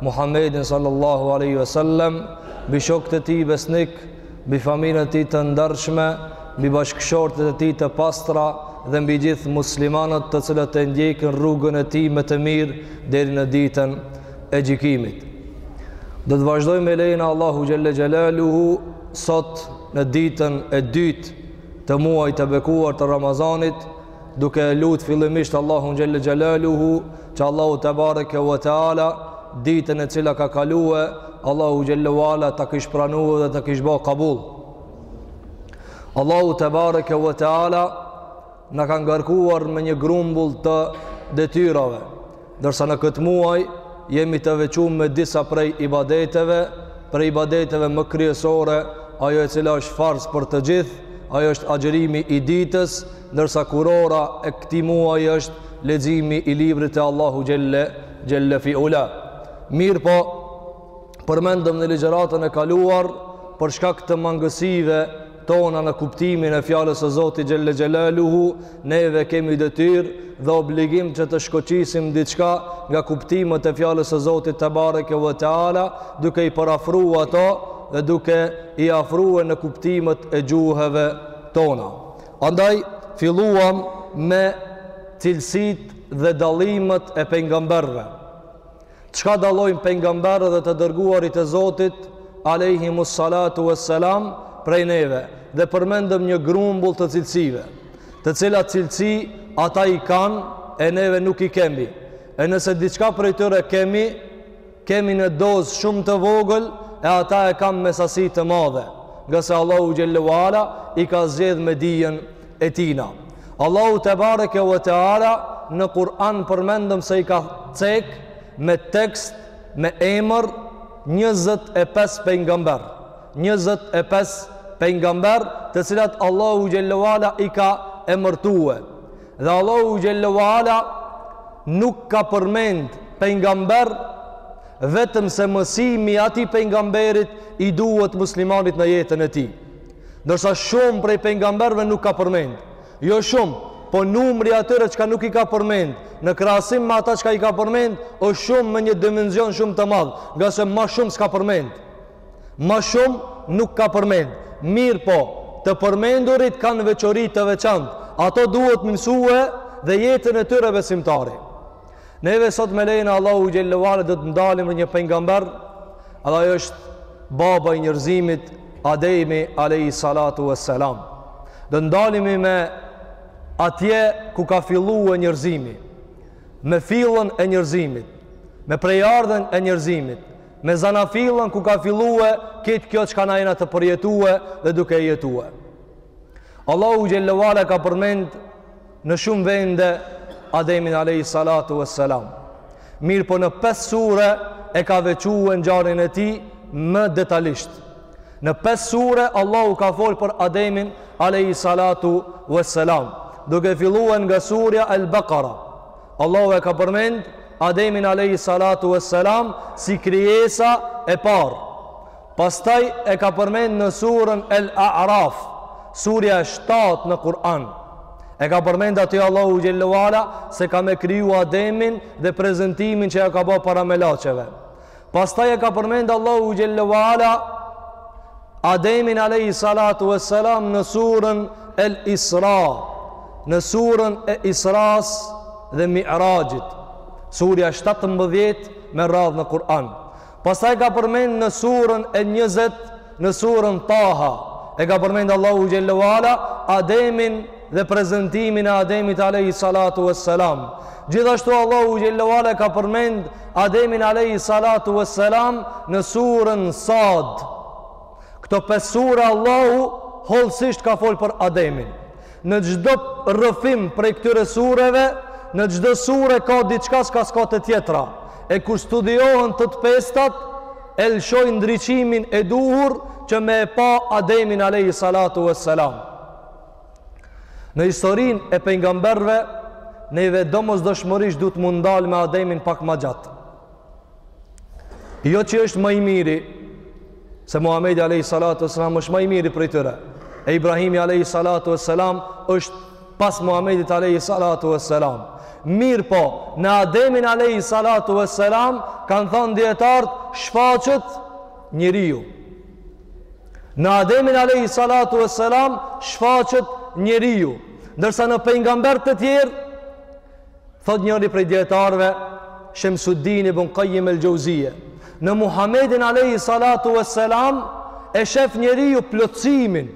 Muhammedin sallallahu alaihi wasallam, mbi shokët e tij besnik, mbi familjen e tij të ndershme, mbi bashkëshortet e tij të pastra dhe mbi gjithë muslimanët të cilët e ndjekin rrugën e tij me të mirë deri në ditën e gjykimit. Do të vazhdojmë me lejen e Allahut xhelle xhelaluhu sot në ditën e dytë të muajit të bekuar të Ramazanit, duke e lutë fillimisht Allahun xhelle xhelaluhu, që Allahu tebareke ve teala, ditën e cila ka kalue, Allahu xhelle ve ala ta kish pranue dhe ta kish bo kabul. Allahu tebareke ve teala, na ka ngarkuar me një grumbull të detyrave, Ndërsa në këtë muaj jemi të veçum me disa prej ibadeteve, prej ibadeteve më kryesore, ajo e cila është farz për të gjithë, ajo është agjërimi i ditës, ndërsa kurora e këtij muaji është leximi i librit të Allahut xhelle xhelle fi ula. Mirëpo përmendëm në ligjëratën e kaluar për shkak të mangësive tona në kuptimin e fjalës së Zotit xhelle xhelaluhu, neve kemi detyrë dhe obligim që të shkoqisim diçka nga kuptimet e fjalës së Zotit tebareke ve teala, duke i përafru ato dhe duke i afrue në kuptimet e gjuhëve tona. Andaj filluam me cilësitë dhe dallimet e pejgamberëve. Çka dallojnë pejgamberët dhe të dërguarit e Zotit alejhimus salatu ves selam prej neve? Dhe përmendëm një grumbull të cilësive, të cilat cilësi ata i kanë e neve nuk i kemi. E nëse diçka prej tyre kemi, kemi në dozë shumë të vogël e ata e kanë me sasi të madhe, ngase Allahu xhelle ve ala i ka zgjedh me dijen e tina. Allahu tebareke ve teala në Kur'an përmendëm se i ka cek me tekst me emër 25 pejgamber. 25 pejgamber, të cilët Allahu xhelle ve ala i ka emërtue. Dhe Allahu xhelle ve ala nuk ka përmend pejgamber vetëm se mësimi i atij pejgamberit i duhet muslimanit në jetën e tij. Ndërsa shumë prej pejgamberëve nuk ka përmend. Jo shumë, po numri i atyre çka nuk i ka përmend, në krahasim me ata çka i ka përmend, është shumë me një dimension shumë të madh, ngase ma shumë s'ka përmend. Ma shumë nuk ka përmend. Mirëpo, të përmendurit kanë veçori të veçantë. Ato duhet me i mësue dhe jetën e tyre besimtari. Neve sot me lejen e Allahut xhelle ue ala do të ndalemi te një pejgamber e ai është baba i njerëzimit Ademi alejhi salatu ue selam do të ndalemi me atje ku ka fillue njerëzimi me fillën e njerëzimit me prejardhjen e njerëzimit me zanafillën ku ka fillue krejt kjo çka na jena tu përjetue dhe duke jetue Allahu xhelle ue ala ka përmend Në shumë vende Ademin alayhi salatu wassalam. Mirëpo në pesë sure e ka veçuar ngjarjen e tij më detajisht. Në pesë sure Allahu ka folë për Ademin alayhi salatu wassalam. Duke filluar nga surja Al-Baqara. Allahu e ka përmend Ademin alayhi salatu wassalam si krijesa e parë. Pastaj e ka përmend në surën El A'raf, surja e shtatë në Kur'an. E ka përmend aty Allahu xhelle ue ala se ka me kriju Ademin dhe prezantimin që ia ka ba para melaqeve. Pastaj e ka përmend Allahu xhelle ue ala Ademin alayhi salatu wassalam në surën El Isra, në surën e Israsë dhe Miraxhit. Surja 17 me radhë në Kur'an. Pastaj ka përmend në surën e 20 në surën Taha, e ka përmend Allahu xhelle ue ala Ademin dhe prezantimin e Ademit alayhi salatu wassalam. Gjithashtu Allahu xhelle ue ala e ka përmend Ademin alayhi salatu wassalam në surën Sad. Këto pesë sure Allahu hollësisht ka fol për Ademin. Në çdo rrëfim prej këtyre sureve, në çdo sure ka diçka çka s'ka te tjetra. E kur studiohen të të pestat, e lëshojnë ndriçimin e duhur që me e pa Ademin alayhi salatu wassalam. Në historinë e pejgamberëve, neve domosdoshmërisht duhet me u ndal me Ademin pak ma gjatë. jo që është ma i miri se Muhamedi alayhi salatu wasalam është ma i miri prej tyre e Ibrahimi alayhi salatu wasalam është pas Muhamedit alayhi salatu wasalam mirëpo në Ademin alayhi salatu wasalam kanë thanë dijetarët shfaqet njeriu në Ademin alayhi salatu wasalam shfaqet njeriu ndërsa në pejgamberët e tjerë Thotë njëri prej dijetarëve, Shemsuddin ibn Kajim el Xhevzije, në Muhammedin alejhi salatu ue selam, e shef njeriu plotësimin,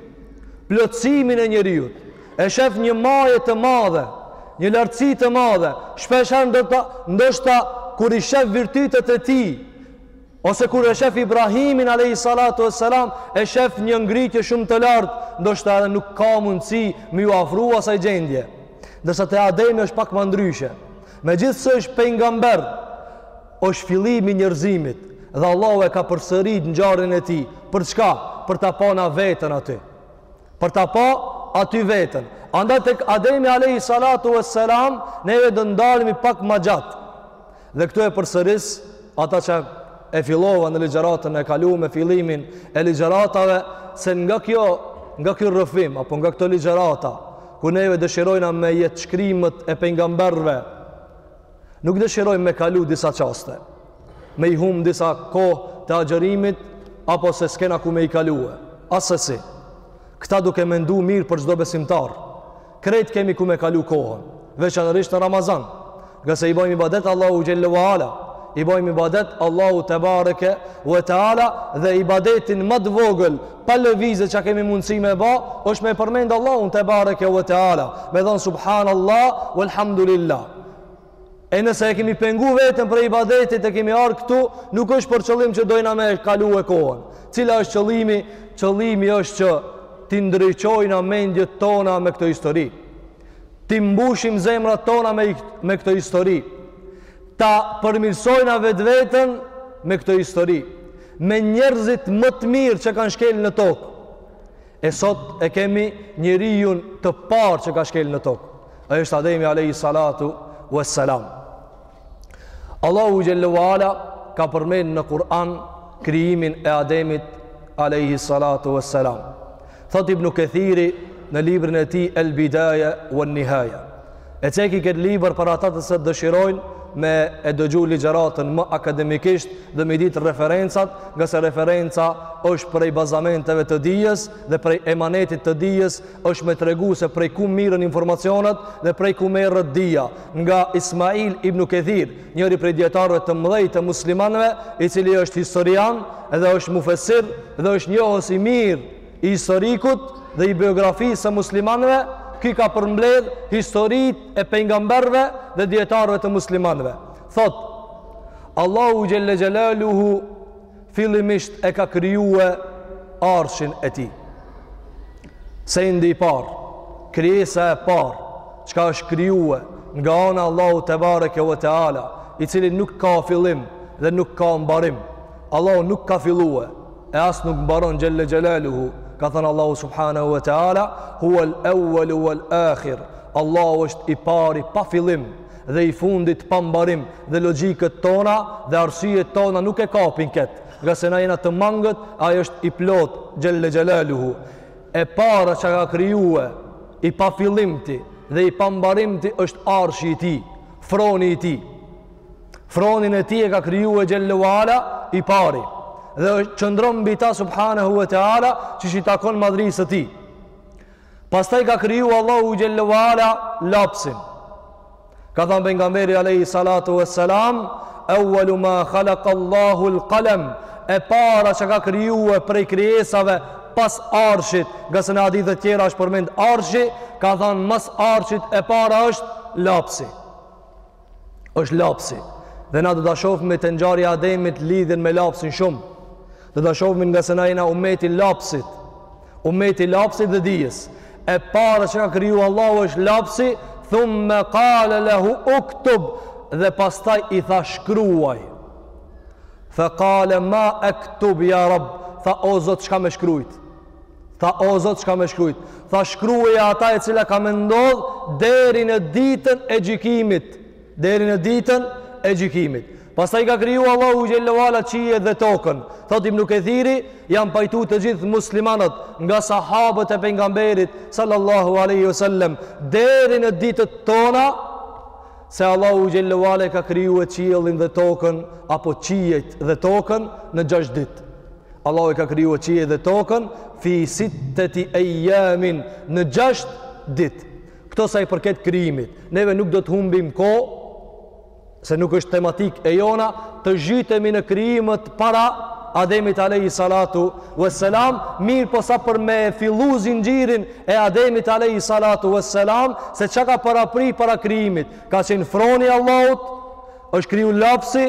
plotësimin e njeriut, e shef një maje të madhe, një lartësi të madhe, shpeshherë ndoshta, ndoshta, kur i shef virtytet e tij, Ose kur e shef Ibrahimin alejhi salatu ve selam, e shef një ngritje shumë të lartë, ndoshta edhe nuk ka mundësi me ju afru asaj gjendje. Ndërsa te Ademi është pak më ndryshe. Megjithëse është pengamber, është fillimi i njerëzimit, dhe Allahu e ka përsërit ngjarjen e tij, për çka? Për ta pa na veten aty. Për ta pa aty veten. Andaj tek Ademi alejhi salatu ve selam, ne do të ndalemi pak më gjatë. Dhe këtu e përsëris atë që e fillova në ligjëratën e kaluar me fillimin e ligjëratave se nga kjo nga ky rrëfim apo nga këto ligjërata ku neve dëshirojna me jetëshkrimet e pengamberve nuk dëshirojmë me kalu disa çaste me i hum disa kohë të agjërimit apo se s'kena ku me i kalu e assesi këta duke mendu mirë për çdo besimtar Krejt kemi ku me kalu kohën, veçanërisht në Ramazan, ngase i bëjmë ibadet Allahu Xhelle wa Ala, i bëjmë ibadet Allahu Tebareke wa Teala dhe ibadetin më të vogël pa lëvizje çka kemi mundësi me ba, është me përmendë Allahun Tebareke wa Teala, me thënë Subhanallah, Walhamdulillah. E nëse e kemi pengu veten prej ibadetit e kemi ardh këtu, nuk është për qëllim që dojna me e kalu kohën. Cili është qëllimi? Qëllimi është që t'i ndriçojna mendjet tona me këto histori. T'i mbushim zemrat tona me, me këto histori. Ta përmirësojna vetveten me këto histori. Me njerëzit më të mirë që kanë shkel në tokë. E sot e kemi njeriun e parë që ka shkel në tokë. Ai është Ademi alayhi salatu wassalam. Allahu xhalla wa ala ka përmend në Kur'an krijimin e Ademit alayhi salatu wassalam. Thotë Ibn Kathiri në librin e tij El Bidaya wan Nihaya. E ceki këtë libër për ata të cilët dëshirojnë me e dëgju ligjëratën më akademikisht dhe me i ditë referencat, ngase referenca është prej bazamenteve të dijes dhe prej emanetit të dijes është me tregu se prej ku merren informacionet dhe prej ku merret dija. Nga Ismail ibn Kethir, njëri prej dijetarëve të mdhej të muslimanve, i cili është historian edhe është mufesir dhe është njohës i mirë i historikut dhe i biografisë së muslimanëve, ky ka përmbledh historitë e pejgamberëve dhe dijetarëve të muslimanëve. Thotë: Allahu xhelle xhelaluhu fillimisht e ka krijuar arshin e tij. Sendi i parë, krijesa e parë, çka është krijuar nga ana e Allahut tebareke ve teala, i cili nuk ka fillim dhe nuk ka mbarim. Allahu nuk ka fillue, e as nuk mbaron Xhel-le Xhelaluhu, ka thanë Allahu Subhanehu ue Teala, Huel Euelu uel Akhir, Allahu është i pari pa fillim dhe i fundit pa mbarim dhe logjikët tona dhe arsyet tona nuk e kapin këtë, ngase na jena të mangët, ai është i plotë Xhel-le Xhelaluhu. E para që ka kriju, i pafillimti dhe i pambarimti është arshi i tij, froni i tij. fronin e tij e ka kriju xhel-le ue ala i pari dhe qëndron mbi ta subhanehu ue teala qysh i takon madhërisë tij pastaj ka kriju Allahu xhel-le ue ala lapsin ka thanë pejgamberi alejhi salatu ue selam euelu ma khalak Allahu el kalem e para që ka kriju prej krijesave pas arshit ngase në hadithe tjera është përmend arshi ka thanë mas arshit e para është lapsi është lapsi. Dhe na do ta shofmi te ngjarja e Ademit lidhjen me lapsin shumë. Do ta shofmi ngase na jena umeti i lapsit. Umeti i lapsit dhe dijes. E para që ka kriju Allahu është lapsi, thumme kale lehu uktub dhe pastaj i tha shkruaj. Fe kale ma ektub ja rab, tha o zot çka me shkrujt. Tha, o Zot, çka me shkrujt? Tha, shkruaj ata e cila ka me ndodh deri në ditën e gjykimit. Deri në ditën e gjykimit. Pastaj ka kriju Allahu xhel-le ue ala qiejt dhe tokën. Thotë Ibnu Kethiri, janë pajtu të gjithë muslimanët nga sahabët e pejgamberit, sallallahu alejhi ue sel-lem, deri në ditët tona, se Allahu xhel-le ue ala ka kriju qiellin dhe tokën, apo qiejt dhe tokën në gjashtë ditë. Allahu i ka kriju qiejt dhe tokën fi sitteti ejamin në gjashtë ditë këto sa i përket krijimit neve nuk do të humbim kohë se nuk është tematikë e jona të zhytemi në krijimet para Ademit Alejhi Salatu ve selam mirëpo sa për me fillu zinxhirin e Ademit Alejhi Salatu ve selam se çka ka parapri para krijimit ka qenë froni i Allahut është kriju lapsi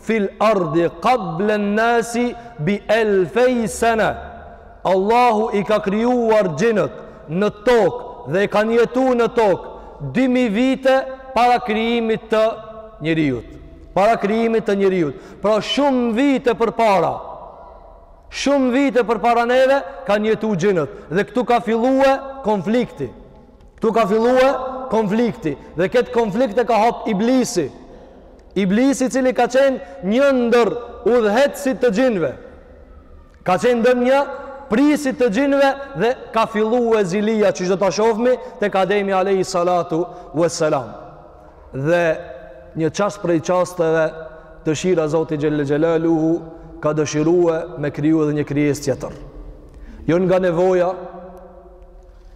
fil ardi qabla an-nasi bi alfay sana Allahu i ka kriju xhinët në tokë dhe kanë jetu në tokë 2000 vite para krijimit të njeriut para krijimit të njeriut pra shumë vite përpara shumë vite përpara neve kanë jetu xhinët dhe këtu ka fillu konflikti Këtu ka fillue konflikti dhe këtë konflikt e ka hap iblisi. Iblisi i cili ka qenë një ndër udhëheqësit të xhinve. Ka qenë ndër një prijësit të xhinve dhe ka fillue zilia qysh do ta shofmi tek Ademi alejhi salatu veselam. Dhe një çast prej çasteve dëshira e Zotit xhelle xhelaluhu ka dëshirue me kriju edhe një krijesë tjetër. Jo nga nevoja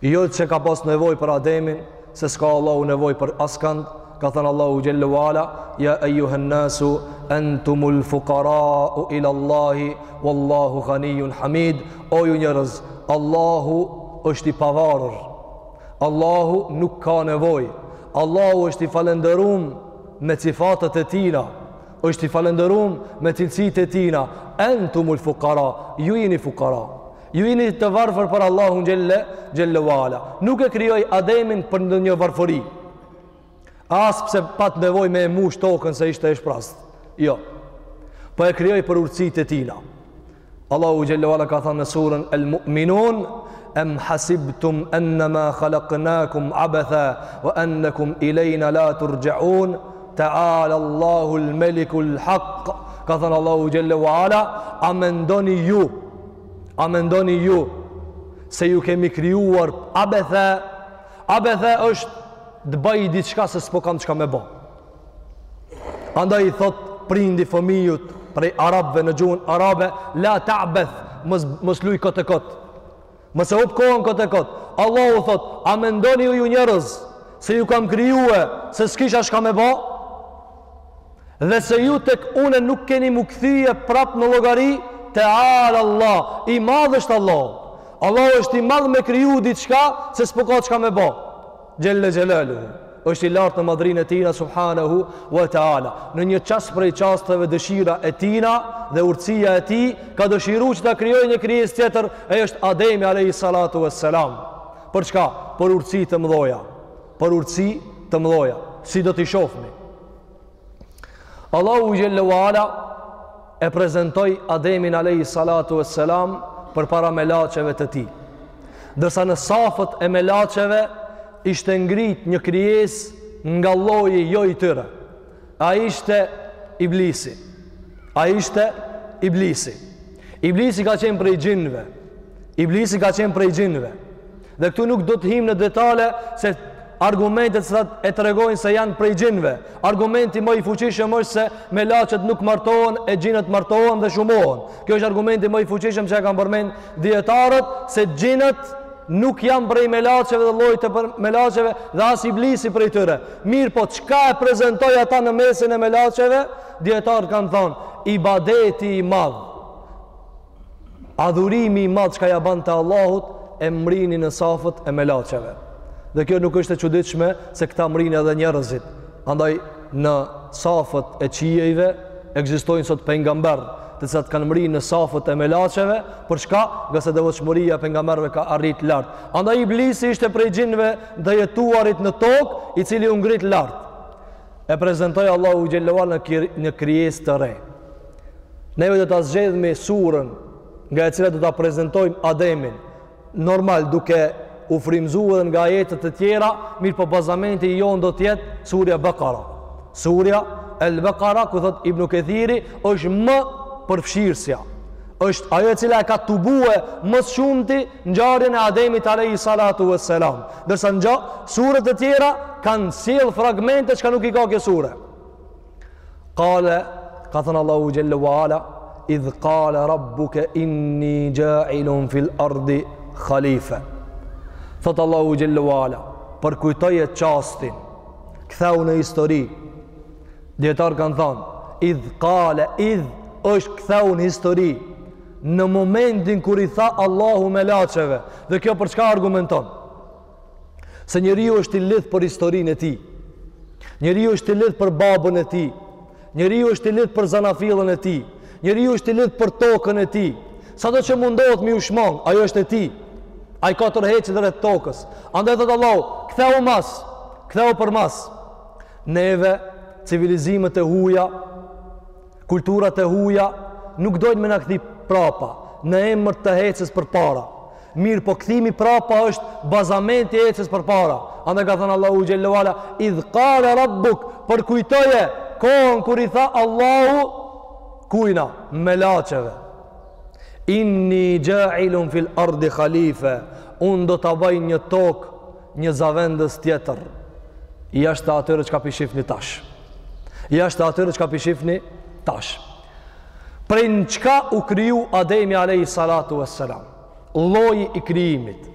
jo që ka pas nevojë për Ademin, se s'ka Allahu nevojë për askand, ka thanë Allahu xhelle ve ala, ja ejjuhen nasu, entumul fukara u ila Allahi, u Allahu ghanijun hamid, o ju njerëz, Allahu është i pavarur, Allahu nuk ka nevojë, Allahu është i falenderum me sifatet e tina, është i falenderum me cilësitë e tina, entumul fukara, ju jini fukara, Ju jini të varfër për Allahun xhelle, xhelle ve ala. Nuk e krijoi Ademin për ndonjë varfëri. As pse pat nevojë me e mush tokën se ishte e shprazt. Jo. Po e krijoi për urtësitë e tina. Allahu xhelle ve ala ka thanë në surën El Mu'minun, em hasibtum ennema khalaknakum abetha, wa ennekum ilejna la turxhaun, teala Allahul melikul haq, ka thanë Allahu xhelle ve ala, a mendoni ju, A mendoni ju se ju kemi krijuar abethe? Abethe është të bëj diçka se s'po kam çka më bë. Andaj i thotë prindi fëmijut prej arabëve në gjuhën arabe, la ta'beth, mos mos luj kot e kot. Mos e hup kohën kot e kot. Allahu thotë, a mendoni ju njerëz se ju kam krijue se s'kisha çka më bë? Dhe se ju tek une nuk keni m'u kthye prap në llogari, Teala Allah, i madh është Allahu. Allahu është i madh me kriju diçka se s'po ka çka me ba. Xhelle xhelaluhu. Është i lartë në madhërinë e tina subhanahu wa taala. Në një çast prej çasteve dëshira e tina dhe urtësia e tij ka dëshiru që ta krijojë një krijesë tjetër, ai është Ademi alejhi salatu veselam. Për çka? Për urtësi të mëdhoja. për urtësi të mëdhoja, si do t'i shofmi. Allahu xhelle ve ala e prezentoi Ademin alejhi salatu veselam përpara melaqeve të tij. Ndërsa në safët e melaqeve ishte ngrit një krijesë nga lloji jo i tyre. Ai ishte iblisi. Ai ishte iblisi. Iblisi ka qenë prej xhinve. Iblisi ka qenë prej xhinve. Dhe këtu nuk do të him në detale se argumentet të cilat e tregojnë se janë prej xhinve. Argumenti më i fuqishëm është se melaqet nuk martohen e xhinët martohen dhe shumohen. Ky është argumenti më i fuqishëm që e kanë përmend dijetarët se xhinët nuk janë prej melaqeve dhe llojit të melaqeve dhe as Iblisi prej tyre. Mirëpo, çka e prezentoi ata në mesin e melaqeve? Dijetarët kanë thanë, ibadeti i madh. Adhurimi i madh çka ia bante Allahut e mrrini në safët e melaqeve. Dhe kjo nuk është e çuditshme se këtë e mrrijnë edhe njerëzit. Andaj në safët e qiejve ekzistojnë sot pejgamberë, të cilat kanë mrri në safët e melaqeve, për çka? Ngase devotshmëria e pejgamberëve ka arrit lart. Andaj Iblisi ishte prej xhinëve të jetuarit në tokë, i cili u ngrit lart. E prezantoi Allahu xhelle ue ala një krijesë të re. Neve do ta zgjedhim surën nga e cila do ta prezantojmë Ademin. Normal duke u frymëzu edhe nga ajetet e tjera, mirëpo bazamenti i jonë do të jetë surja Bekara. Surja El Bekara ku thotë Ibnu Kethiri është më përfshirësja. Është ajo e cila e ka tubu më së shumti ngjarjen e Ademit alejhi salatu vesselam. Ndërsa ngja suret e tjera kanë sjell fragmente çka nuk i ka kjo sure. Kale, ka thanë Allahu xhelle ue ala, idh kale rabbuke inni xhailun fil ardi halife. Thotë Allahu xhelle ue ala, përkujtoje çastin, ktheu në histori, dijetarët kanë thanë, idh kale, idh është ktheu në histori, në momentin kur i tha Allahu melaqeve, dhe kjo për çka argumenton? se njeriu është i lidh për historinë e tij. Njeriu është i lidh për babën e tij. Njeriu është i lidh për zanafillën e tij. Njeriu është i lidh për tokën e tij. Sado që mundohet me iu shmang, ajo është e tij. Ai ka tërheqet rreth tokës. Andaj thotë Allahu, ktheu mas, ktheu përmas. Neve civilizimet e huja Kulturat e huja nuk dojnë me na kthi prapa në emër të hecjes përpara. Mirëpo kthimi prapa është bazamenti i hecjes përpara. Andaj ka thanë Allahu xhelle ue ala, "Idh kale rabbuk" përkujtoje kohën kur i tha Allahu kujna, melaqeve. Inni xhailun fil ardi halife. Unë do ta bëj në tokë Një zavendës tjetër, jashtë atyre çka p'i shifni tash. Jashtë atyre çka p'i shifni tash. Prej çka u kriju Ademi alejhi salatu vesselam. Lloji i krijimit.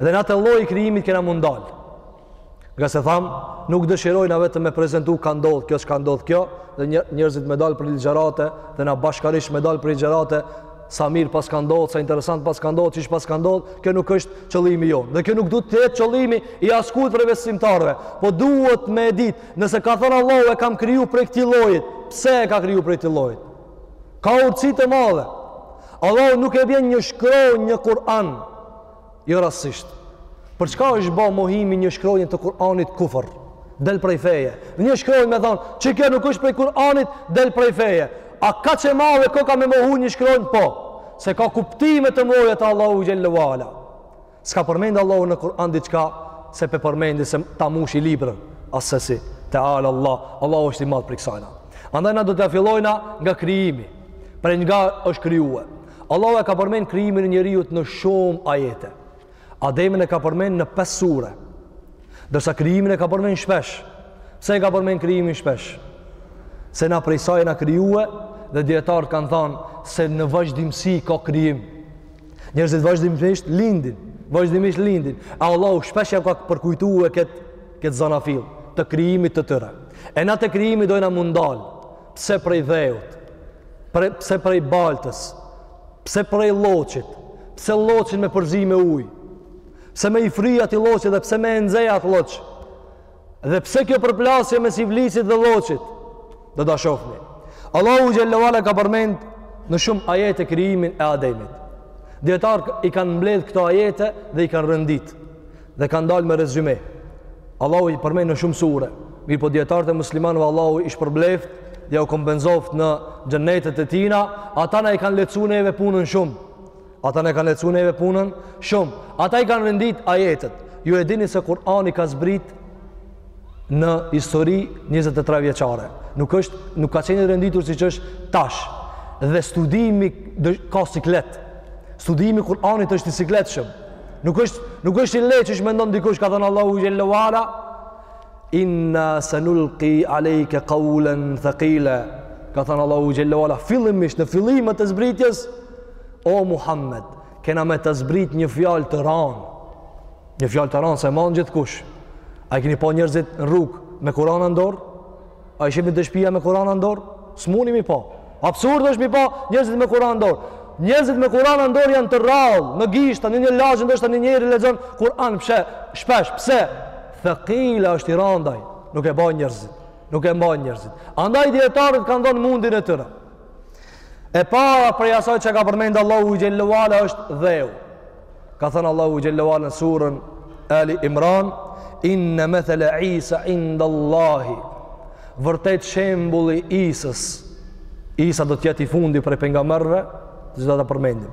Dhe na te lloji i krijimit kena m'u ndal. Ngase thamë, nuk dëshirojna vetëm me prezentu çka ndodhë kjo, çka ndodhë kjo, dhe njerëzit me dalë prej ligjërate, dhe na bashkarisht me dalë prej ligjërate, sa mirë pas ka ndodhë, sa interesant pas ka ndodhë, qysh pas ka ndodhë, kjo nuk është qëllimi jonë. Dhe kjo nuk duhet të jetë qëllimi i askujt prej besimtarëve. Po duhet me e ditë, nëse ka thonë Allahu e kam kriju prej këtij llojit, pse e ka kriju prej këtij llojit? Ka urtësi të madhe. Allahu nuk e vjen një shkronjë në Kur'an, Jo rastësisht. Për çka është ba mohimi i një shkronje të Kur'anit kufër? Del prej feje. Një shkronjë me thonë, që kjo nuk është prej Kur'anit, del prej feje. A kaq e madhe koka me mohu një shkronjë? Po, se ka kuptime të mëdhaja te Allahu xhelle ue ala. S'ka përmendë Allahu në Kur'an diçka se p'e përmendi se t'a mushi librën. Asesi, teala Allah, Allahu është i madh prej kësajna. Andaj na do të fillojna nga krijimi, prej nga është krijue. Allahu e ka përmend krijimin e njeriut në shumë ajete. Ademin e ka përmend në 5 sure. Ndërsa krijimin e ka përmend shpesh. Pse e ka përmend krijimin shpesh? Se na prej saj jena krijue dhe dijetarët kanë thanë se në vazhdimësi ka krijim. Njerëzit vazhdimisht lindin, vazhdimisht lindin. E Allahu shpesh ja ka përkujtu kët kët zanafillë të krijimit të tyre. E na te krijimi dojna m'u ndal. Pse prej dheut? Prej, pse prej baltës? Pse prej lloçit? Pse lloçin me përzi me ujë? Pse me i fri atij lloçit dhe pse me e nxe atë lloç? Dhe pse kjo përplasje mes Iblisit dhe lloçit? Do ta shofmi. Allahu xhelle ue ala ka përmend në shumë ajete krijimin e Ademit. Dijetarët i kanë mbledh këto ajete dhe i kanë renditë. dhe kanë dalë me rezume. Allahu i përmend në shumë sure. Mirëpo dijetarët e muslimanëve Allahu i shpërbleftë dhe jau kompenzoftë në xhennetet e tijna, ata na e kanë lehtësu neve punën shumë. Ata na e kanë lehtësu neve punën shumë. Ata i kanë renditë ajetet. Ju e dini se Kur'ani ka zbrit në histori 23 vjeçare. Nuk është nuk ka qenë i renditur siç është tash. Dhe studimi ka siklet. Studimi i Kur'anit është i sikletshëm. Nuk është nuk është i lehtë qysh mendon dikush. Ka thanë Allahu xhelle ue ala inna sanulqi alayka qawlan thaqila. Ka thanë Allahu xhelle ue ala fillimisht në fillimet e zbritjes o Muhammed, kena me ta zbrit një fjalë të randë Një fjalë të randë s'e man gjithkush. A i keni pa njerëzit në rrugë me Kur'an në dorë? A i shihni te shpija me Kur'an në dorë? S'muni m'i pa. Absurd është m'i pa njerëzit me Kur'an në dorë. Njerëzit me Kur'an në dorë janë të rrallë, në gishta, në një lagje ndoshta një njeri lexon Kur'an pse? Shpesh, pse? Thaqila është i randaj, nuk e bajn njerëzit. Nuk e mbajnë njerëzit. Andaj dijetarët kanë dhonë mundin e tyre. E para prej asaj që ka përmendë Allahu xhelle ue ala është dheu. Ka thënë Allahu xhelle ue ala në surën Ali Imran, inna mathala Isa inda Allahi. Vërtet shembulli i Isës. Isa do të jetë i fundit prej pejgamberëve, që do ta përmendim.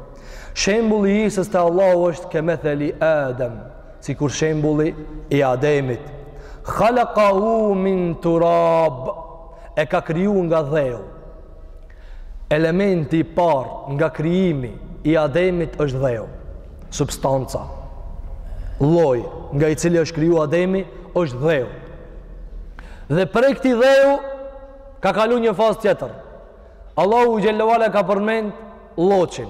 Shembulli i Isës te Allahu është ke mathali Adam, sikur shembulli i Ademit. Khalaqahu min turab. E ka kriju nga dheu. Elementi i parë nga krijimi i Ademit është dheu. Substanca, lloji nga i cili është kriju Ademi është dheu. Dhe prej këtij dheu ka kalu një fazë tjetër. Allahu xhelle ue ala ka përmend lloçin.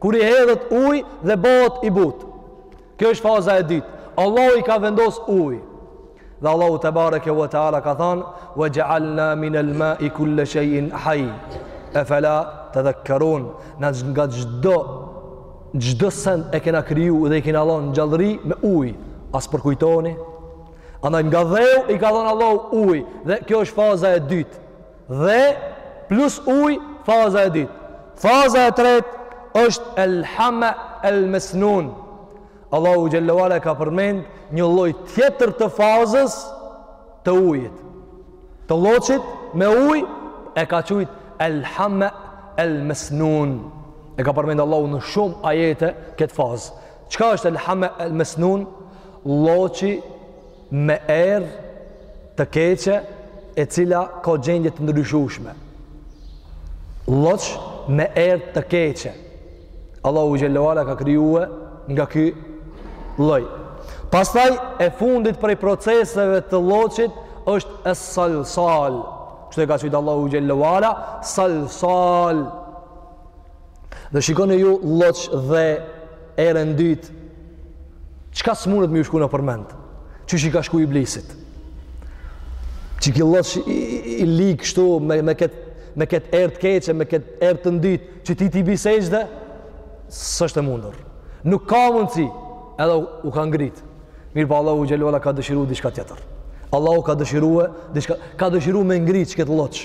Kur i hedhet ujë dhe bëhet i butë. Kjo është faza e dit. Allahu i ka vendos ujë. Dhe Allahu tebareke ue teala ka thanë, Ue xhealna min el mai kulle shejin haj. Efela tedhekkerun. Na nga çdo, çdo send e kena kriju dhe i kena lanë në gjallëri me ujë. A s'përkujtoni. Andaj nga dheu i ka dhanë Allahu ujë. Dhe kjo është faza e dytë. Dhe plus ujë faza e dytë. Faza e tretë është el hama el mesnun. Allahu xhelle ue ala ka përmend një lloj tjetër të fazës të ujit. Të lloçit me ujë e ka qujt el hama el mesnun. E ka përmend Allahu në shumë ajete këtë fazë. Çka është el hama el mesnun? Lloçi me erë të keqe e cila ka gjendje të ndryshueshme. Lloç me erë të keqe. Allahu xhelle ue ala ka krijue nga ky lloj. Pastaj e fundit prej proceseve të lloçit është es-salsal. Kështu e ka qujt Allahu xhelle ue ala salsal. Dhe shikoni ju lloç dhe erë e ndytë. Çka munet me ju shku nëpër mend? Qysh i ka shku iblisit? Që ky lloç i, i, i lig kështu me me kët me kët erë të keqe, me kët erë të ndytë, që ti t'i bish sexhde s'është e mundur. Nuk ka mundsi, edhe u, u ka ngrit. Mirëpo po Allahu xhelle ue ala ka dëshiru diçka tjetër. Allahu ka dëshiru e, diçka, ka dëshiru me ngrit qet këtë lloç.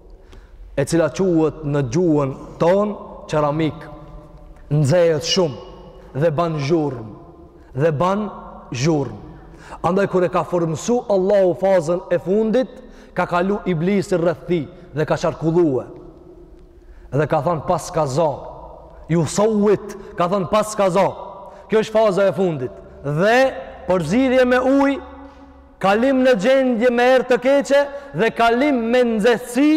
e cila quhet në gjuhën tonë qeramikë nxehet shumë dhe ban zhurmë dhe ban zhurmë andaj kur e ka formësu Allahu fazën e fundit ka kalu iblisi rreth tij dhe ka qarkullue dhe ka thënë paska za ju sawit ka thënë paska za kjo është faza e fundit dhe përzierje me ujë Kalim në gjendje me erë të keqe dhe kalim me nxehtësi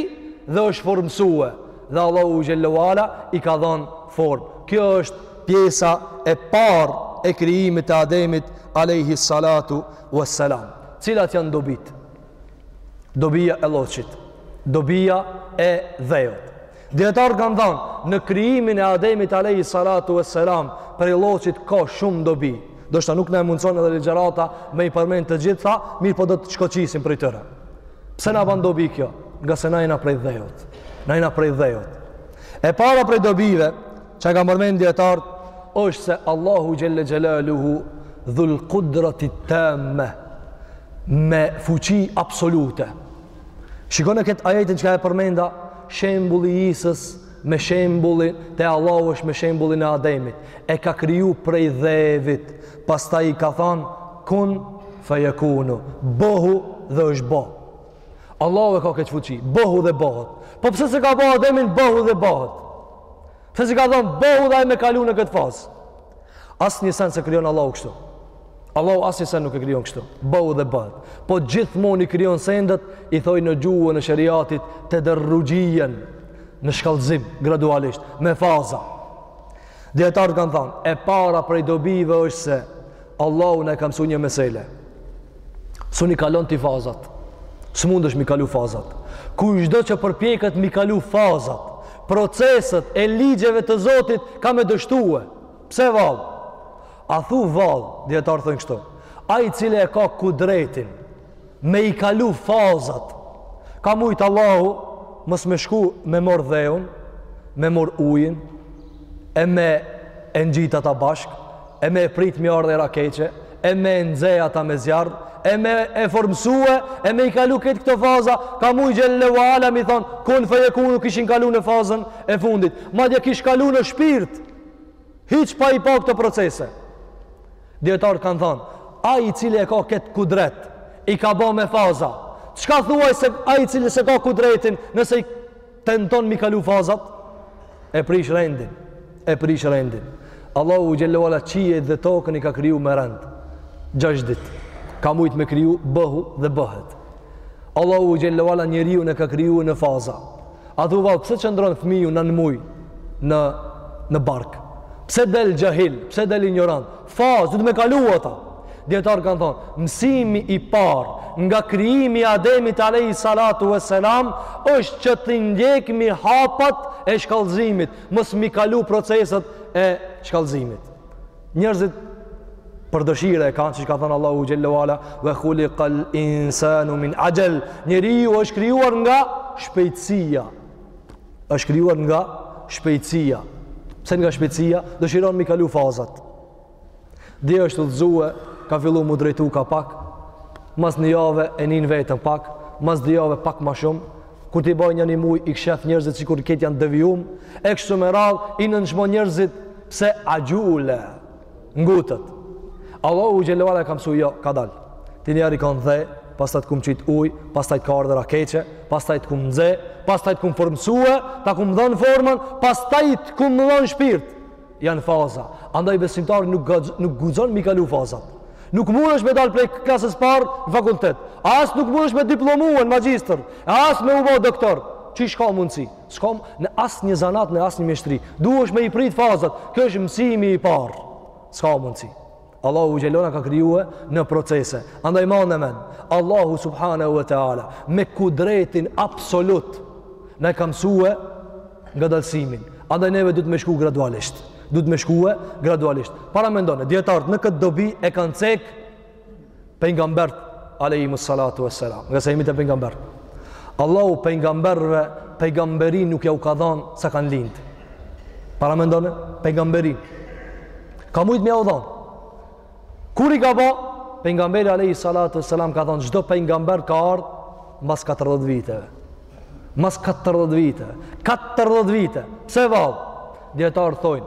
dhe është formësue. Dhe Allahu u gjellewala i ka dhonë formë. Kjo është pjesa e parë e krijimit të Ademit alejhi salatu vesselam. Cilat janë dobitë? Dobia e lloçit, dobia e dheut. Dijetarët kanë thanë, në krijimin e Ademit alejhi salatu ve selam, prej lloçit ka shumë dobi. Ndoshta nuk na e mundson edhe ligjërata me i përmend të gjitha, mirëpo do të shkoqisim prej tyre. Pse na ban dobi kjo? Ngase na jena prej dheut. Na jena prej dheut. E para prej dobive, çka kanë përmend dijetarët, është se Allahu xhel-le xhelaluhu dhul kudretit tamme me fuqi absolute. Shikoni këtë ajetin çka e përmenda, shembulli i Isës me shembullin te Allahu është me shembullin e Ademit. E ka kriju prej dhevit, pastaj i ka thanë, kun fejekunu, bohu dhe është bo. Allahu e ka këtë fuqi, bohu dhe bohët. Po pse s'e ka bo Ademin, bohu dhe bohët. Pse s'i ka thanë, bohu dhe ai me kalu në këtë fazë. Asnjë sen s'e krijon Allahu kështu. Allahu asnjë sen nuk e krijon kështu. Bëhu dhe bëhet. Po gjithmonë i krijon sendet, i thojnë gjuhën e sheriatit tederruxhijen në shkallëzim gradualisht, me faza. Dijetarët kanë thanë, e para prej dobive është se Allahu na e ka msu një mesele. S'mun i kalon ti fazat. S'mundesh ti m'i kalu fazat. Kushdo që përpjeket m'i kalu fazat. Proceset e ligjeve të Zotit ka me dështue. Pse vallë? A thu vallë, dijetarët thojnë kështu, ai i cili e ka kudretin me i kalu fazat, ka mujt Allahu mos me shku me mor dheun, me mor ujin, e me e ngjit ata bashkë, e me e prit m'i ardh era e keqe, e me e nxe ata me zjarr, e me e formësue, e me i kalu këtë këto faza, ka mujt xhelle ve ala m'i thonë, kun fejekunu kishin kalu në fazën e fundit, madje kish kalu në shpirt, hiç pa i pa këto procese. Dijetarët kanë thonë, ai i cili e ka këtë kudret, i ka bo me faza, çka thuaj se ai i cili s'e ka kudretin, nëse i Tenton m'i kalu fazat e prish rendin, e prish rendin. Allahu xhelle ve ala qiejt dhe tokën i ka kriju me rend. Gjashtë ditë. Ka mujt me kriju bëhu dhe bëhet. Allahu xhelle ve ala njeriun e ka kriju në faza. A thu vallë pse qëndron fëmiu nanë muj në bark? Pse del xhahil? Pse del injorant? Fazë, duhet me kalu ata. Dijetarët kanë thonë, mësimi i parë nga krijimi i Ademit alejhi salatu ve selam është që t'i ndjekmi hapat e shkallzimit, mos m'i kalu proceset e shkallzimit. Njerëzit për dëshirë e kanë, siç ka thonë Allahu xhelle ve ala, ve hulikal insanu min axhel, njeriu është krijuar nga shpejtësia. është krijuar nga shpejtësia. Pse nga shpejtësia? Dëshiron m'i kalu fazat. Dje është udhëzue, ka fillu m'u drejtu ka pak, mas një jave e nin veten pak, mas një jave pak ma shumë, kur t'i bajë nja një muj, i shef njerëzit sikur krejt janë devijum, e kështu me radhë, i nënçmon njerëzit, pse axhule, Ngutet. Allahu xhelle ve ala e ka msu jo, kadal. Ti njeri kanë dhe, pastaj të kum qitë ujë, pastaj të ka ardhë era e keqe, pastaj të kum nxe, pastaj të kum formësue, ta kum dhënë formën, pastaj të kum dhënë shpirt. Janë faza. Andaj besimtari nuk, nuk guxon m'i kalu fazat. Nuk mundesh me dalë prej klasës parë në fakultet. As nuk mundesh me diplomu në magjistër. As me u bo doktor. Qysh ka mundësi? S'ka në asnjë zanat, në asnjë mjeshtri. Duhesh me i prit fazat. Kjo është mësimi i parë. S'ka mundësi. Allahu xhelle na ka krijue në procese. Andaj mane në men. Allahu Subhanehu ve Teala me kudretin absolut na ka msue ngadalësimin. Andaj neve duhet me shku gradualisht. Duhet me shku gradualisht. Paramendone, dijetarët në këtë dobi e kanë cekë pejgamberët alejhimus salatu ve selam ngase jemi te pejgamberët Allahu pejgamberëve pejgamberinë nuk jau ka dhanë sa kanë lindë paramendone pejgamberinë ka mujtë me jau dhanë kur i ka ba pejgamberi alejhi salatu ve selam ka thanë çdo pejgamber ka ardhë mas 40 viteve mas 40 viteve 40 vite pse vallë dijetarët thojnë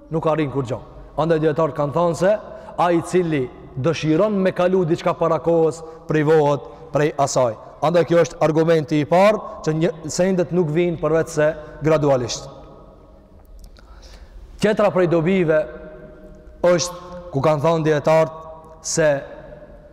nuk arrin kurgjo andaj dijetarët kanë thanë se ai i cili dëshiron me kalu diçka para kohës privohet prej asaj andaj kjo është argumenti i parë që sendet nuk vijnë përveçse gradualisht tjetra prej dobive është ku kanë thanë dijetarët se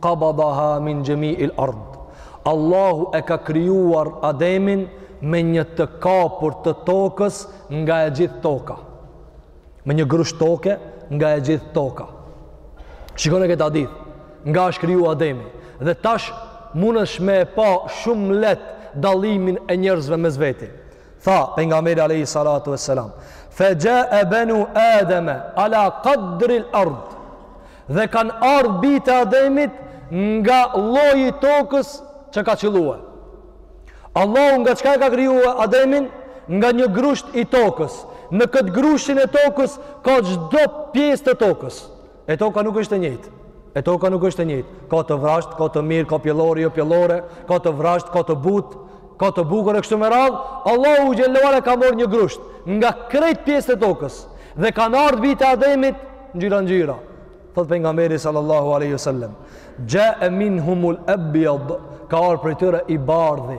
qabadaha min jami'il ard. Allahu e ka krijuar Ademin me një të kapur të tokës nga e gjithë toka. Me një grusht toke nga e gjithë toka. Shikone këtë hadith, nga është kriju Ademi. Dhe tash mundesh me e pa shumë lehtë dallimin e njerëzve mes veti. Tha pejgamberi alejhi salatu ve selam, "Fe ja'a banu Adam ala qadri al-ard." Dhe kanë ardhur bijtë e Ademit nga lloji i tokës që ka qëlluar. Allahu nga çka e ka krijuar Ademin? Nga një grusht i tokës. Në këtë grushtin e tokës ka çdo pjesë të tokës. E toka nuk është e njëjtë. E toka nuk është e njëjtë. Ka të vrazhdë, ka të mirë, ka pjellore, jo pjellore, ka të vrazhdë, ka të butë, ka të bukur e kështu me radhë. Allahu xhelle ue ala ka marrë një grusht nga krejt pjesëve të tokës dhe kanë ardhë bijtë e Ademit ngjyra ngjyra. Thotë pejgamberi sallallahu aleyhi sallem. Xhae minhumul ebjad, ka ardhë prej tyre i bardhi.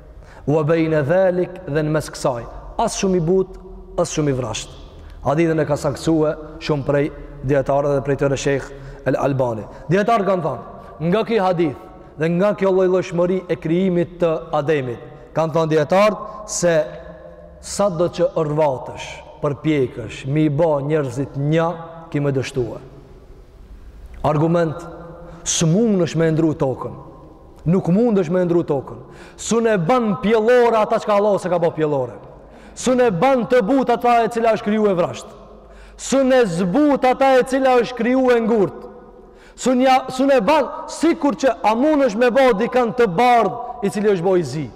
wa bejne dhalik dhe në mes kësaj as shumë i butë as shumë i vrazhdë hadithin e ka saktësue shumë prej dijetarëve dhe prej tyre shejh el Albani dijetarët kanë thanë nga ky hadith dhe nga kjo llojllojshmëri e krijimit të Ademit kanë thanë dijetarët se sado që orvatesh përpjekesh m'i ba njerëzit nja ki me dështue argument s'mundesh me ndrru tokën Nuk mundesh me ndrru tokën. S'un e ban pjellore ata çka Allahu s'e ka ba pjellore. S'un e ban të butë ata e cila është kriju e vrazhdë. S'un e zbut ata e cila është kriju e ngurtë. Su, nja, s'un e ban, sikur që a mundesh me ba dikan të bardhë i cili është bo i zi.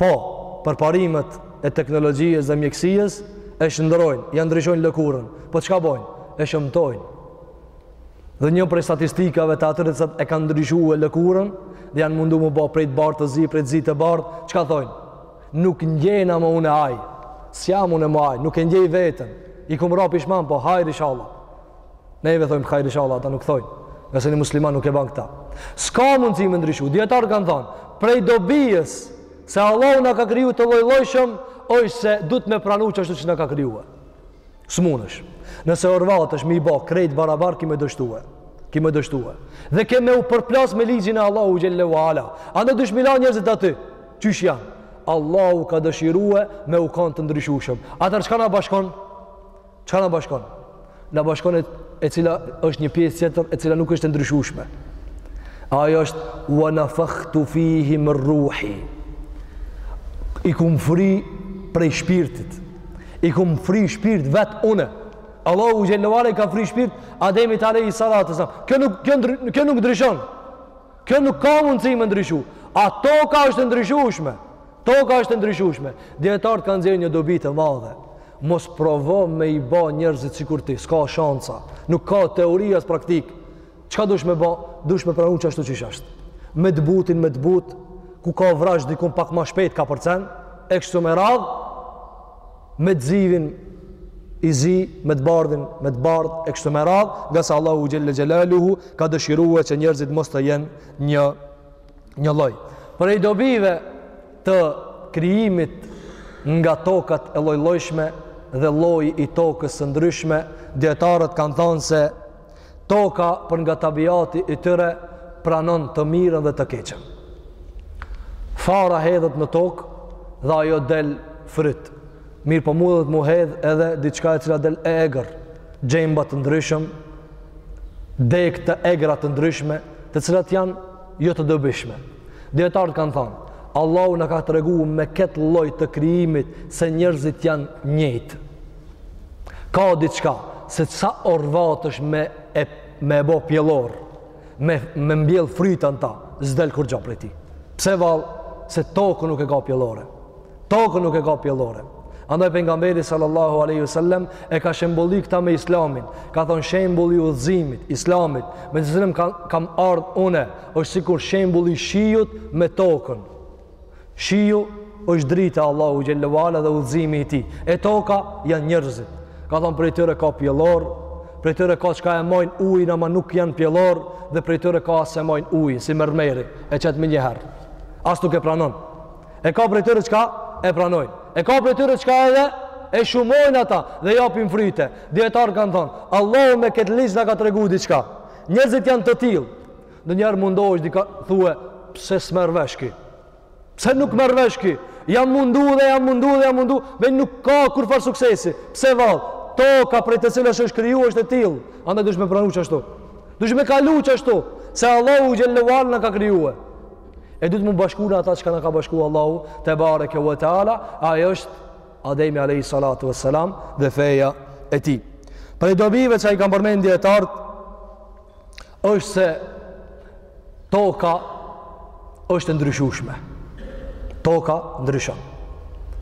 Po, përparimet e teknologjisë dhe mjekësisë e shndërrojnë, ja ndryshojnë lëkurën. Po çka bojnë? E shëmtojnë. Dhe një prej statistikave të atyre që e kanë ndryshuar lëkurën dhe janë mundu m'u bo prej të bardhë të zi, prej të zi të bardhë, çka thonë? Nuk ndihna më unë aj. S'jam unë më aj, nuk e ndjej veten. I kum ra pishman po hajr inshallah. Ne i thonë hajr inshallah, ata nuk thonë. Asni musliman nuk e ban këta. S'ka mundësi me ndryshu. Dijetarët kanë thonë, prej dobisë se Allahu na ka kriju të lloj-llojshëm, është se duhet me pranu qashtu që na ka krijue. S'munësh. Nëse orvatesh me i ba krejt barabar, ki me dështue. Ki me dështue. Dhe ke me u përplas me ligjin e Allahu Xhelle wa Ala. A don, s'don m'i la njerëzit aty? Qysh janë? Allahu ka dëshirue me u kanë të ndryshueshëm. Atëherë çka na bashkon? Çka na bashkon? Na bashkon e, e cila është një pjesë tjetër e cila nuk është e ndryshueshme. Ajo është wa nefakhtu fihi min ruhi. I kum fry prej shpirtit. i kum fry shpirt vet unë Allahu xhelle ue ala i ka fry shpirt Ademit alayhi salatu selam kjo nuk kjo, kjo nuk ndryshon kjo nuk ka mundësi me ndryshu a toka është e ndryshueshme toka është e ndryshueshme dijetarët kanë nxjerrë një dobi të madhe mos provo me i ba njerëzit sikur ti s'ka shansa nuk ka teori as praktik Çka dush me bo? Dush me pranu qashtu qysh asht. Me të butin, me të but, ku ka vrazhd dikun pak ma shpejt ka përcen, e kështu me radh, me të zivin i zi, me të bardhin, me të bardh, e kështu me radh, nga sa Allahu xhelle xhelaluhu ka dëshiru që njerëzit mos të jenë një një lloj. Prej dobive të krijimit nga tokat e lloj-llojshme dhe lloji i tokës së ndryshme, dietarët kanë thënë se Toka për nga tabiati i tyre pranon të mirën dhe të keqen. Fara hedhet në tokë dhe ajo del fryt. Mirëpo mundet m'u hedh edhe diçka e cila del e egër, gjemba të ndryshëm, degë të egra të ndryshme, të cilat janë jo të dobishme. Dijetarët kanë thanë, Allahu na ka tregu me këtë lloj të krijimit se njerëzit janë njëjtë. Ka diçka se sa orvatesh me e me e bo pjellor, me me mbjell fryt në ta, s'del kurgjo prej tij. Pse vallë? Se tokën nuk e ka pjellore. Tokën nuk e ka pjellore. Andaj pejgamberi sallallahu alaihi wasallam e ka shembëlly këta me Islamin. Ka thon shembulli i udhëzimit, Islamit, me të cilën kam kam ardh unë, është sikur shembulli i shiut me tokën. Shiu është drita e Allahut xhelle ve ala dhe udhëzimi i tij. E toka janë njerëzit. Ka thonë prej tyre ka pjellor, prej tyre ka çka e majnë ujin ama nuk janë pjellor dhe prej tyre ka as e majnë ujin si mermeri e qet menjëherë. As nuk e pranon. E ka prej tyre çka e pranojnë. E ka prej tyre çka edhe e shumojnë ata dhe japin fryte. Dijetarët kanë thonë, Allahu me këtë lidhje na ka tregu diçka. Njerëzit janë të tillë. Nonjëherë mundohesh te dikush thue, pse s'merr vesh ky? Pse nuk merr vesh ky? Jam mundu dhe jam mundu dhe jam mundu, dhe nuk ka kurrfarë suksesi. Pse vallë? Toka prej të cilës është kriju është e tillë. Andaj dush me pranu qashtu. Dush me kalu qashtu. Se Allahu xhelle ve ala na ka krijue. E duhet m'u bashku në ata çka na ka bashku Allahu tebareke ve teala, ai është Ademi Alejhi Salatu Veselam dhe feja e tij. Prej dobive çka i kanë përmend dijetarët, është se toka është e ndryshueshme. Toka ndryshon.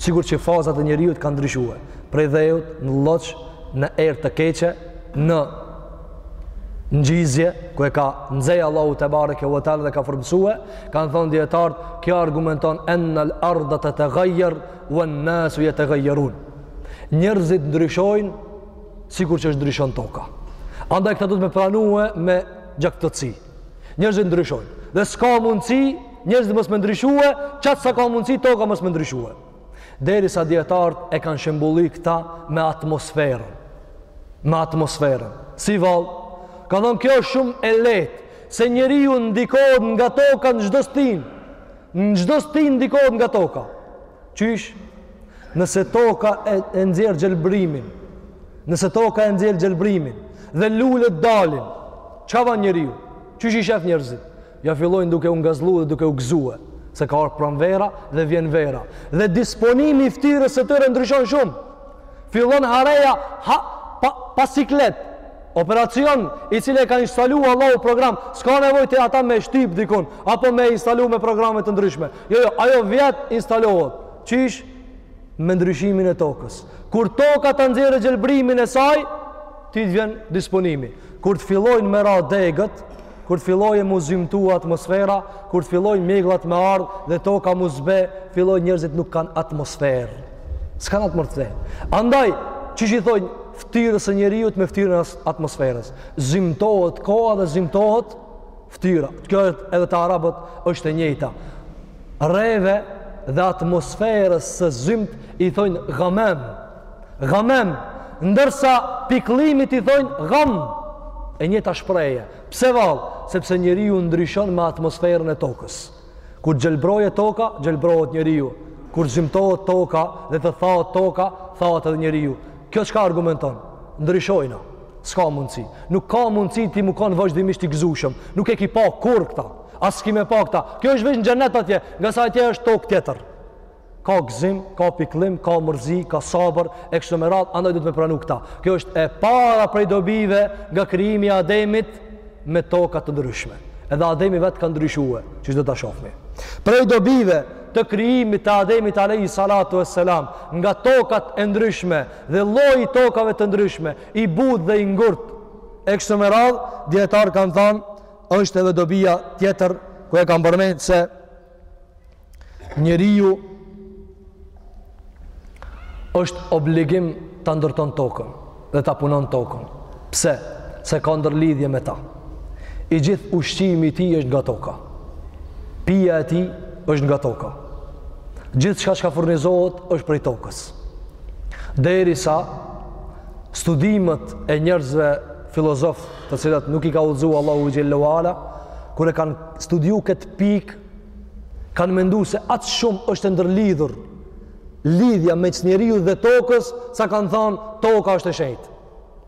Sikur që fazat e njeriut kanë ndryshue, prej dheut në lloç në erë të keqe, në ngjizje ku e ka nxej Allahu tebareke ve teala dhe ka formësue, kanë thonë dijetarët, kjo argumenton enne al ardha tataghayyar wan nasu yataghayyarun. Njerëzit ndryshojnë sikur që është ndryshon toka. Andaj këta duhet me pranue me gjakftohtësi. Njerëzit ndryshojnë. Dhe s'ka mundësi, njerëzit mos me ndryshue, qat sa ka mundësi, toka mos me ndryshue. Derisa dijetarët e kanë shembullu këta me atmosferën. Me atmosferën. Si vallë, kanë thonë kjo shumë e lehtë, se njeriu ndikohet nga toka në çdo stinë. Në çdo stinë ndikohet nga toka. Qysh? Nëse toka e, e nxjerr gjelbrimin, nëse toka e nxjerr gjelbrimin dhe lulet dalin, çka bën njeriu? Qysh i shef njerëzit? Ja fillojnë duke u ngazllu dhe duke u gëzue se ka ardh pranvera dhe vjen vera. Dhe disponimi i ftyrës së tyre ndryshon shumë. Fillon hareja ha, pa, pa siklet. Operacion i cili e ka instalu Allahu program, s'ka nevojë te ata me shtyp dikun, apo me instalu me programe të ndryshme. Jo, jo, ajo vet instalohet. Qysh? Me ndryshimin e tokës. Kur toka ta nxjerrë gjelbrimin e saj, ti të vjen disponimi. Kur të fillojnë me ra degët, kur të fillojë m'u zymtu atmosfera, kur të fillojnë mjegllat me ardh dhe toka m'u zbe, fillojnë njerëzit nuk kanë atmosferë. S'kanë atmosferë. Andaj, qysh i thojnë, Ftyrës së njeriut me ftyrën e atmosferës. Zymtohet koha dhe zymtohet ftyra. Kjo edhe te arabët është e njëjta. Reve dhe atmosferës së zymtë i thojnë gamam. Gamam, ndërsa pikllimit i thojnë gam. E njëjta shprehje. Pse vallë? Sepse njeriu ndryshon me atmosferën e tokës. Kur të gjelbrohet toka, gjelbrohet njeriu. Kur të zymtohet toka dhe të thahet toka, thahet edhe njeriu. Kjo çka argumenton? Ndryshojna. S'ka mundësi. Nuk ka mundësi ti me kon vazhdimisht i gëzushëm. Nuk e ki pa kurrë këta. As ki me pa këta. Kjo është veç në xhenet atje, ngase atje është tokë tjetër. ka gëzim, ka pikëllim, ka mërzi, ka sabër e kështu me radhë, andaj duhet me pranu këta. Kjo është e para prej dobive nga krijimi i Ademit me toka të ndryshme. Edhe Ademi vetë ka ndryshuar, siç do ta shohmi. Prej dobive të krijimit të Ademit alejhi salatu vesselam nga tokat e ndryshme dhe lloji i tokave të ndryshme, i butë dhe i ngurtë. E kështu me radhë, dijetarët kanë thënë është edhe dobia tjetër ku e kanë përmend se njeriu është obligim ta ndërton tokën dhe ta punon tokën. Pse? Se ka ndërlidhje me ta. I gjithë ushqimi i tij është nga toka. Pija e tij është nga toka. Gjithçka çka furnizohet është prej tokës. Derisa studimet e njerëzve filozofë të cilat nuk i ka udhëzu Allahu xhelle ve ala kur e kanë studiu këtë pikë kanë mendu se aq shumë është e ndërlidhur lidhja mes njeriut dhe tokës sa kanë thonë toka është e shenjtë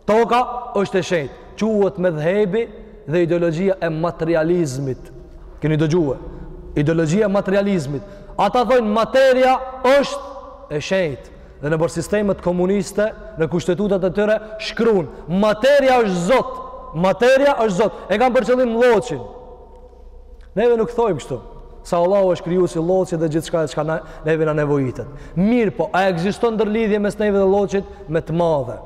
toka është e shenjtë quhet medhhebi dhe ideologia e materializmit keni dëgjue ideologia e materializmit ata thojnë materia është e shenjtë Dhe nëpër sistemet komuniste, në kushtetutat e tyre, shkrun, materia është zot, materia është zot, e kam për qëllim lloçin. Neve nuk thojmë kështu, se Allahu është krijusi i lloçit dhe gjithçka e çka neve na nevojitet. Mirëpo, a ekziston ndërlidhje mes neve dhe lloçit me të madhe.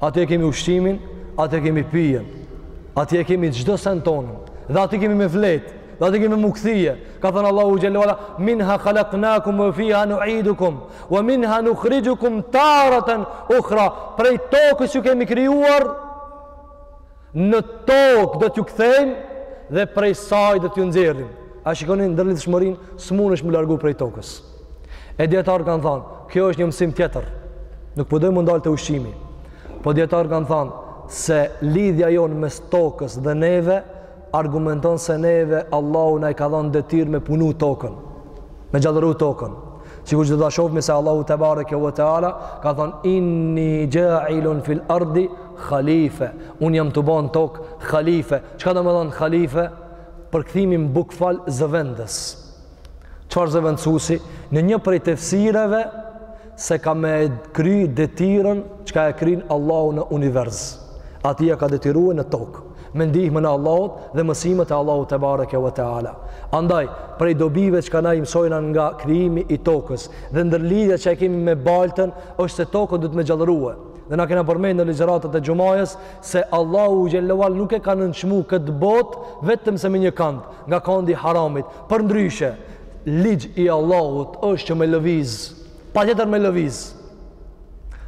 Aty e kemi ushqimin, aty e kemi pijen, aty e kemi çdo sen tonin, dhe aty kemi me fletë, dhe aty kemi me u kthye, Ka thënë Allahu xhelle ve ala minha khalaqnakum wa fiha nu'idukum wa minha nukhrijukum taratan ukhra. Prej tokës ju kemi krijuar në tokë do t'ju kthejmë dhe prej saj do t'ju nxjerrim. A shikoni ndërlidhshmërinë s'munesh m'u largu prej tokës. E dietar kanë thënë, kjo është një mësim tjetër. Nuk po doj m'u ndal te ushqimi. Po dietar kanë thënë se lidhja jonë mes tokës dhe neve argumenton se neve Allahu na e ka dhanë detyrë me punu tokën, me gjallëru tokën. Sikur që do ta shohim se Allahu tebareke ve teala ka thënë inni ja'ilun fil ardi khalife. Unë jam tu ban në tokë khalife. Çka do me thanë khalife? Përkthimi bukval zëvendës. Çfarë zëvendësuesi në një prej tefsireve se ka me kry detyrën çka e kryn Allahu në univers. Atij ia ka detyrue në tokë me ndihmën e Allahut dhe mësimet e Allahut tebareke ve teala. Andaj, prej dobive që na i mësojna nga krijimi i tokës dhe ndërlidhja që e kemi me baltën është se toka duhet me u gjallërue. Dhe na kena përmend në ligjëratat e xhumajës se Allahu xhelle ve ala nuk e ka nënçmu këtë botë vetëm se me një kand, nga kandi i haramit, Përndryshe, ligj i Allahut është që me lëviz, patjetër me lëviz.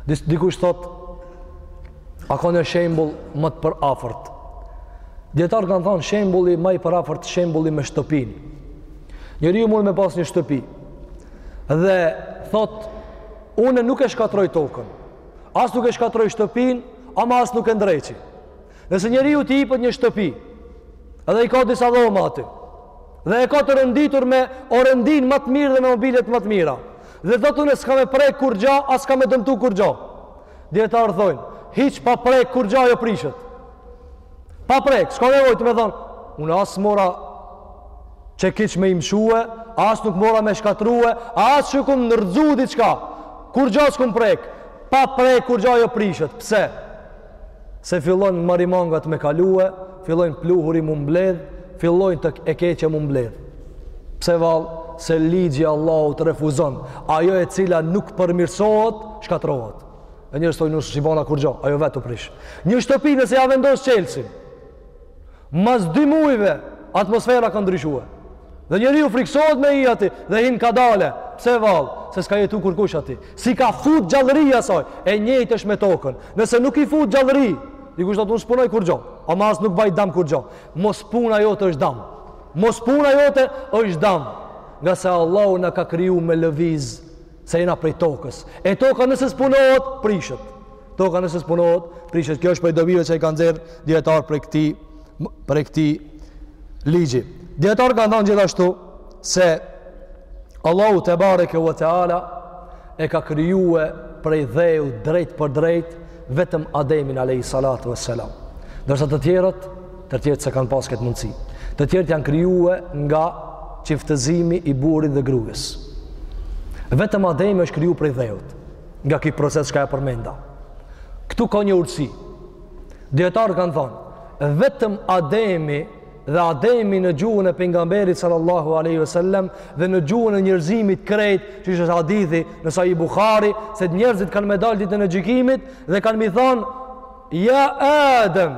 Dikush thotë, a ka një shembull ma të përafërt? Dijetarët kanë thonë, shembulli ma i përafërt, shembulli me shtëpinë. Njeriu mund me pas një shtëpi. Dhe thotë, une nuk e shkatërroj tokën. As nuk e shkatërroj shtëpinë, ama as nuk e ndreqi. Nëse njeriu t'i ipet një shtëpi, edhe i ka disa dhoma aty, dhe e ka të renditur me orendinë ma të mirë dhe me mobilet ma të mira, dhe thotë unë s'kam me prek kurgja, as s'kam me dëmtu kurgja. Dijetarët thojnë, hiç pa prek kurgja ajo prishet. Pa prek, s'ka nevojë me thonë, unë as mora çekiç me i mshue, as nuk mora me shkatërrue, as që kum rrëzu diçka, kurgja s'kum prek, pa prek kurgja ajo prishet. Pse? se fillon marimangat me kalue, fillojnë pluhuri mu mbledh, fillojnë të e keqe mu mbledh. Pse vallë, se ligji i Allahut refuzon, ajo e cila nuk përmirsohet, shkatrohet. E njerëz thojnë unë s'i bona kurgjo, ajo vetë u prish. Një shtëpi nëse ia vendos çelsin, mas dy mujve, atmosfera ka ndryshue. Dhe njeriu friksohet me hi aty dhe hin kadale. Pse vallë? Se s'ka jetu kurkush aty. S'i ka fut gjallëri asaj, e njëjtë është me tokën. Nëse nuk i fut gjallëri, dikush thotë unë s'punoj kurgjo, ama as nuk baj dam kurgjo. Mospuna jote është dam. Mospuna jote është dam. Ngase Allahu na ka kriju me lëviz, se jena prej tokës. E toka nëse s'punohet, prishet. Toka nëse s'punohet, prishet. Kjo është prej dobive që i kanë nxjerrë dijetarët prej këtij, prej këtij ligji. Dijetarët kanë thonë gjithashtu se Allahu tebareke ue teala e ka krijue prej dheu drejtpërdrejt vetëm Ademin alejhi salatu ue selam. Ndërsa të tjerët Të tjerët s'e kanë pas këtë mundësi. Të tjerët janë krijue nga çiftëzimi i burrit dhe grues. Vetëm Ademi është kriju prej dheut, nga ky proces që ia përmenda. Këtu ka një urtësi. Dijetarët kanë thonë, vetëm Ademi dhe Ademi në gjuhën e pejgamberit sallallahu alejhi ve sellem dhe në gjuhën e njerëzimit krejt, që është hadithi në Sahih Buhari, se njerëzit kanë me dal ditën e gjykimit dhe kanë m'i thonë, ja Adem,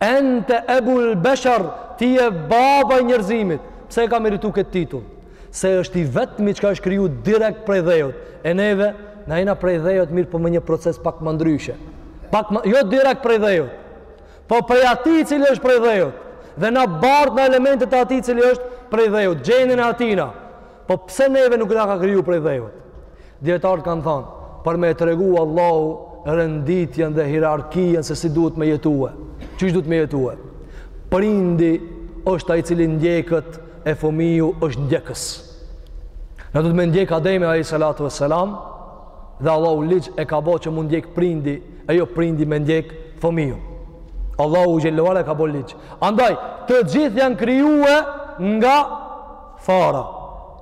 Ente ebul beshar, ti je baba i njerëzimit. Pse e ka meritu këtë titull? Se është i vetëmi çka është kriju direkt prej dheut. E neve, na jena prej dheut mirëpo me një proces pak ma ndryshe. Pak ma, jo direkt prej dheut. Po prej atij i cili është prej dheut. Dhe na bartim elementet e atij i cili është prej dheut. Gjenin e atina. Po pse neve nuk na ka kriju prej dheut? Dijetarët kanë thanë, për me e tregu Allahu renditjen dhe hierarkien se si duhet me jetue. Qysh duhet me jetue? Prindi është ai i cili ndjeket e fëmiju është ndjekës. Na duhet me ndjekë Ademin alejhi salatu ue selam dhe Allahu ligj e ka bo që m'u ndjekë prindi e jo prindi me ndjekë fëmiju. Allahu xhele ve ala e ka bo ligj. Andaj, të gjithë janë krijue nga Fara,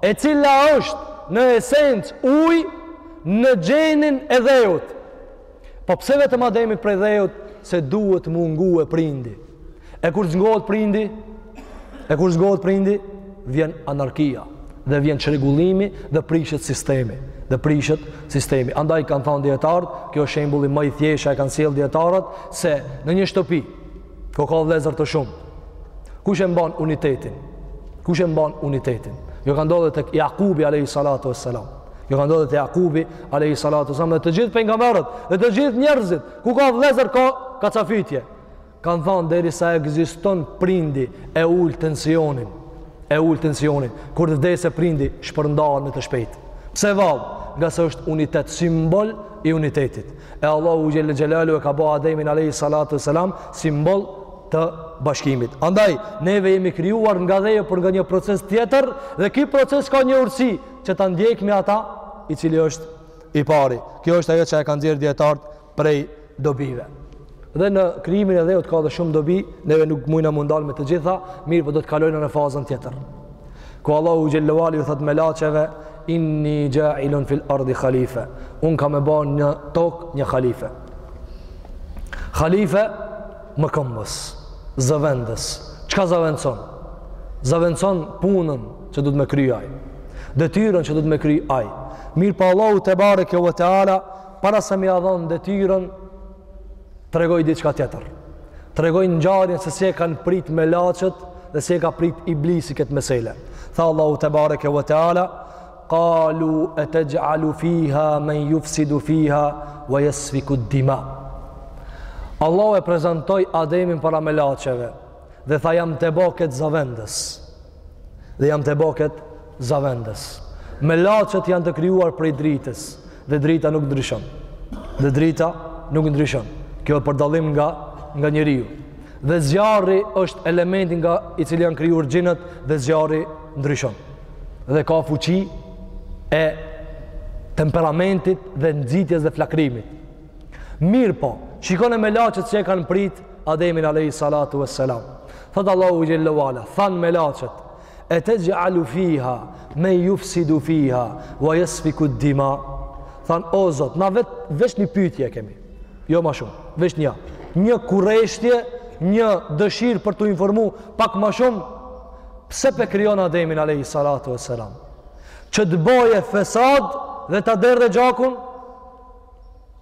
e cila është në esencë ujë në gjenin e dheut. Po pse vetëm Ademi prej dheut se duhet m'u ngue prindi. E kur s'ngohet prindi, e kur s'ngohet prindi, vjen anarkia dhe vjen çrregullimi dhe prishet sistemi dhe prishet sistemi. Andaj kanë thanë dijetarët, kjo është shembulli ma i thjeshtë që kanë sjellë dijetarët se në një shtëpi Ku ka vllezër të shumë. Kush e mban unitetin? Kush e mban unitetin? Kjo ka ndodhur tek Jakubi alayhi salatu wassalam. Kjo ka ndodhur te Jakubi alayhi salatu wassalam dhe të gjithë pejgamberët, dhe të gjithë njerëzit, ku ka vllezër ka kacafytje. Kanë thënë derisa ekziston prindi e ul tensionin, e ul tensionin. Kur të vdesë prindi, shpërndahet me të shpejtë. Pse vallë? Ngase është unitet, simbol i unitetit. E Allahu xhelle xhelaluhu e ka bo Ademin alejhi salatu ve selam simbol të bashkimit. Andaj, neve jemi krijuar nga dheu jo, por nga një proces tjetër dhe ki proces ka një urtësi që ta ndjekmi ata i cili është i pari. Kjo është ajo që e kanë nxjerrë dijetarët prej dobive. Dhe në krijimin e dheut ka dhe shumë dobi, neve nuk mujna m'u ndalë me të gjitha, mirëpo do të kalojna në fazën tjetër. Ku Allahu xhelle ve ala ju thotë melaqeve, inni xhailun fil ardi khalife, unë kam me ba në tokë një khalife. Khalife mëkëmbës, zëvendës, çka zëvendëson? Zëvendëson punën që duhet me kry ai, detyrën që duhet me kry ai, mirëpo Allahu tebareke ve teala, para se me ia dhon detyrën, tregoi diçka tjetër. Tregoi ngjarjen se si e kanë prit melaqet dhe si e ka prit iblisi këtë mesele. Tha Allahu tebareke ve teala, "Qalu ataj'alu fiha man yufsidu fiha wa yasfiku ad-dima." Allahu e prezantoi Ademin para melaqeve dhe tha jam tu e bo këtë zëvendës. dhe jam tu e bo ket zavendës. Melaqet janë të krijuar prej dritës dhe drita nuk ndryshon. Dhe drita nuk ndryshon. Kjo për dallim nga, nga njeriu. Dhe zjarri është elementi nga i cili janë krijuar xhinët dhe zjarri ndryshon. Dhe ka fuqi e temperamentit dhe nxitjes dhe flakërimit. Mirëpo, shikoni melaqet qe e kanë pritë Ademin alejhi salatu ve selam. Thot Allahu xhelle ve ala, thanë melaqet, e texh'alu fiha men yufsidu fiha wa yasfiku dima. Thanë o Zot, na vet veç një pyetje kemi. Jo ma shumë, veç një. Një kureshtje, një dëshirë për t'u informu pak ma shumë pse po e krijon Ademin alejhi salatu ve selam. Që të boje fesad dhe ta derdhe gjakun?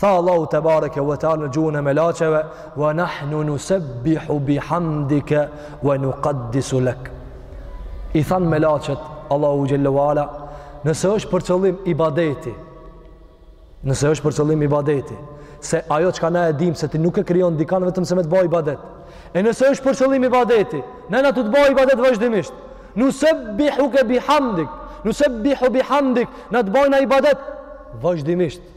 Tha Allahu tebareke ve teala në gjuhën e melaqeve, "Wa nahnu nusabbihu bihamdika wa nuqaddisu lak." I thanë melaqet Allahut xhelle ve ala, nëse është për qëllim ibadeti, nëse është për qëllim ibadeti, se ajo çka na e dim se ti nuk e krijon dikan vetëm se me të ba ibadet. E nëse është për qëllim ibadeti, na jena tu të ba ibadet vazhdimisht. Nusabbihuke bihamdik, nusabbihu bihamdik, na të bajna ibadet vazhdimisht.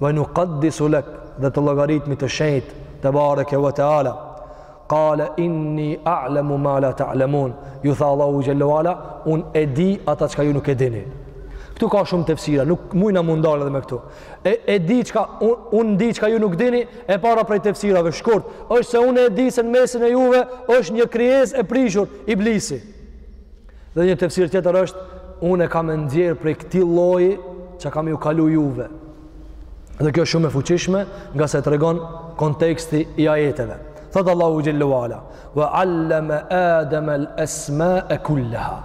ve nukaddisu lek dhe të logaritmi të shenjt tebareke ve teala kale inni a'lemu ma la ta'lemun ju tha Allahu xhelle ve ala un e di ata çka ju nuk e dini këtu ka shumë tefsira nuk mujna m'u ndal edhe me këtu e, e di çka un, un di çka ju nuk dini e para prej tefsirave shkurt është se un e di se në mesin e juve është një krijesë e prishur iblisi Dhe një tefsir tjetër është, unë e kam me nxjerrë prej këtij lloji që kanë me ju kalu juve. Dhe kjo shumë e fuqishme ngase tregon konteksti i ajeteve. Thotë Allahu Xhelle ve Ala, ve alleme ademe l'esmae kulleha.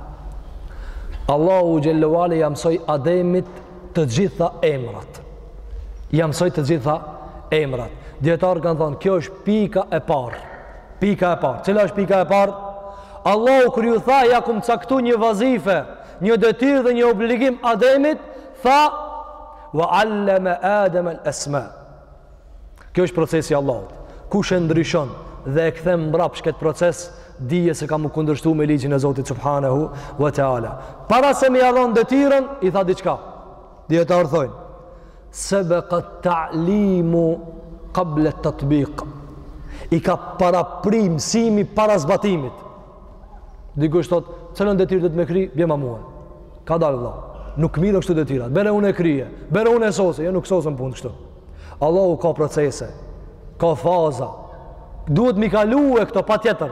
Allahu Xhelle ve Ala ia msoi Ademit të gjitha emrat. Ia msoi të gjitha emrat. Dijetarët kanë thonë, kjo është pika e parë. Pika e parë. Cila është pika e parë? Allahu kur ju tha, ja kum caktu një vazife, një detyrë dhe një obligim Ademit, tha, wa alleme adem el esme. Kjo është procesi i Allahut. Kush e ndryshon dhe e kthen mbrapsht ket proces, dije se ka m'u kundërshtu me ligjin e Zotit Subhanehu wa Teala. Para se me ia dhon detyrën, i tha diçka. Dijetarët thojnë, Sabaqa at-ta'limu qabla at-tatbiq. I ka parapri mësimi para zbatimit. Dikush thot, "Cilën detyrë duhet me kry, bjema mua." Kadalë vëlla. Nuk mirren kështu detyrat. Bjere unë e kryj, bjere unë e sose, jo nuk sosen punët kështu. Allahu ka procese, ka faza. Duhet mi kalue këto patjetër.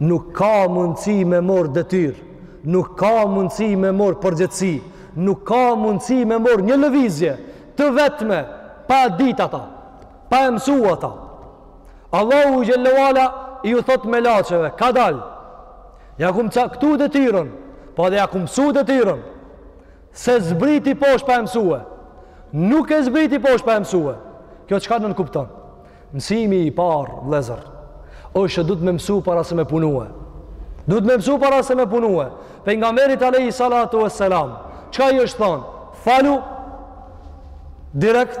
Nuk ka mundësi me morrë detyrë, nuk ka mundësi me morrë përgjegjësi, nuk ka mundësi me morrë një lëvizje të vetme pa e ditë ata, pa e mësu ata. Allahu Xhelle ve Ala iu thot melaqeve, kadalë, ja kum caktu detyrën, po edhe ja kum msu detyrën, S'e zbriti poshtë pa e mësue. Nuk e zbriti poshtë pa e mësue. Kjo çka nënkupton? Mësimi i parë, vlezër, është që duhet me mësu para se me punue. Duhet me mësu para se me punue. Pejgamberit alejhi salatu ve selam çka i është thonë? Falu, direkt,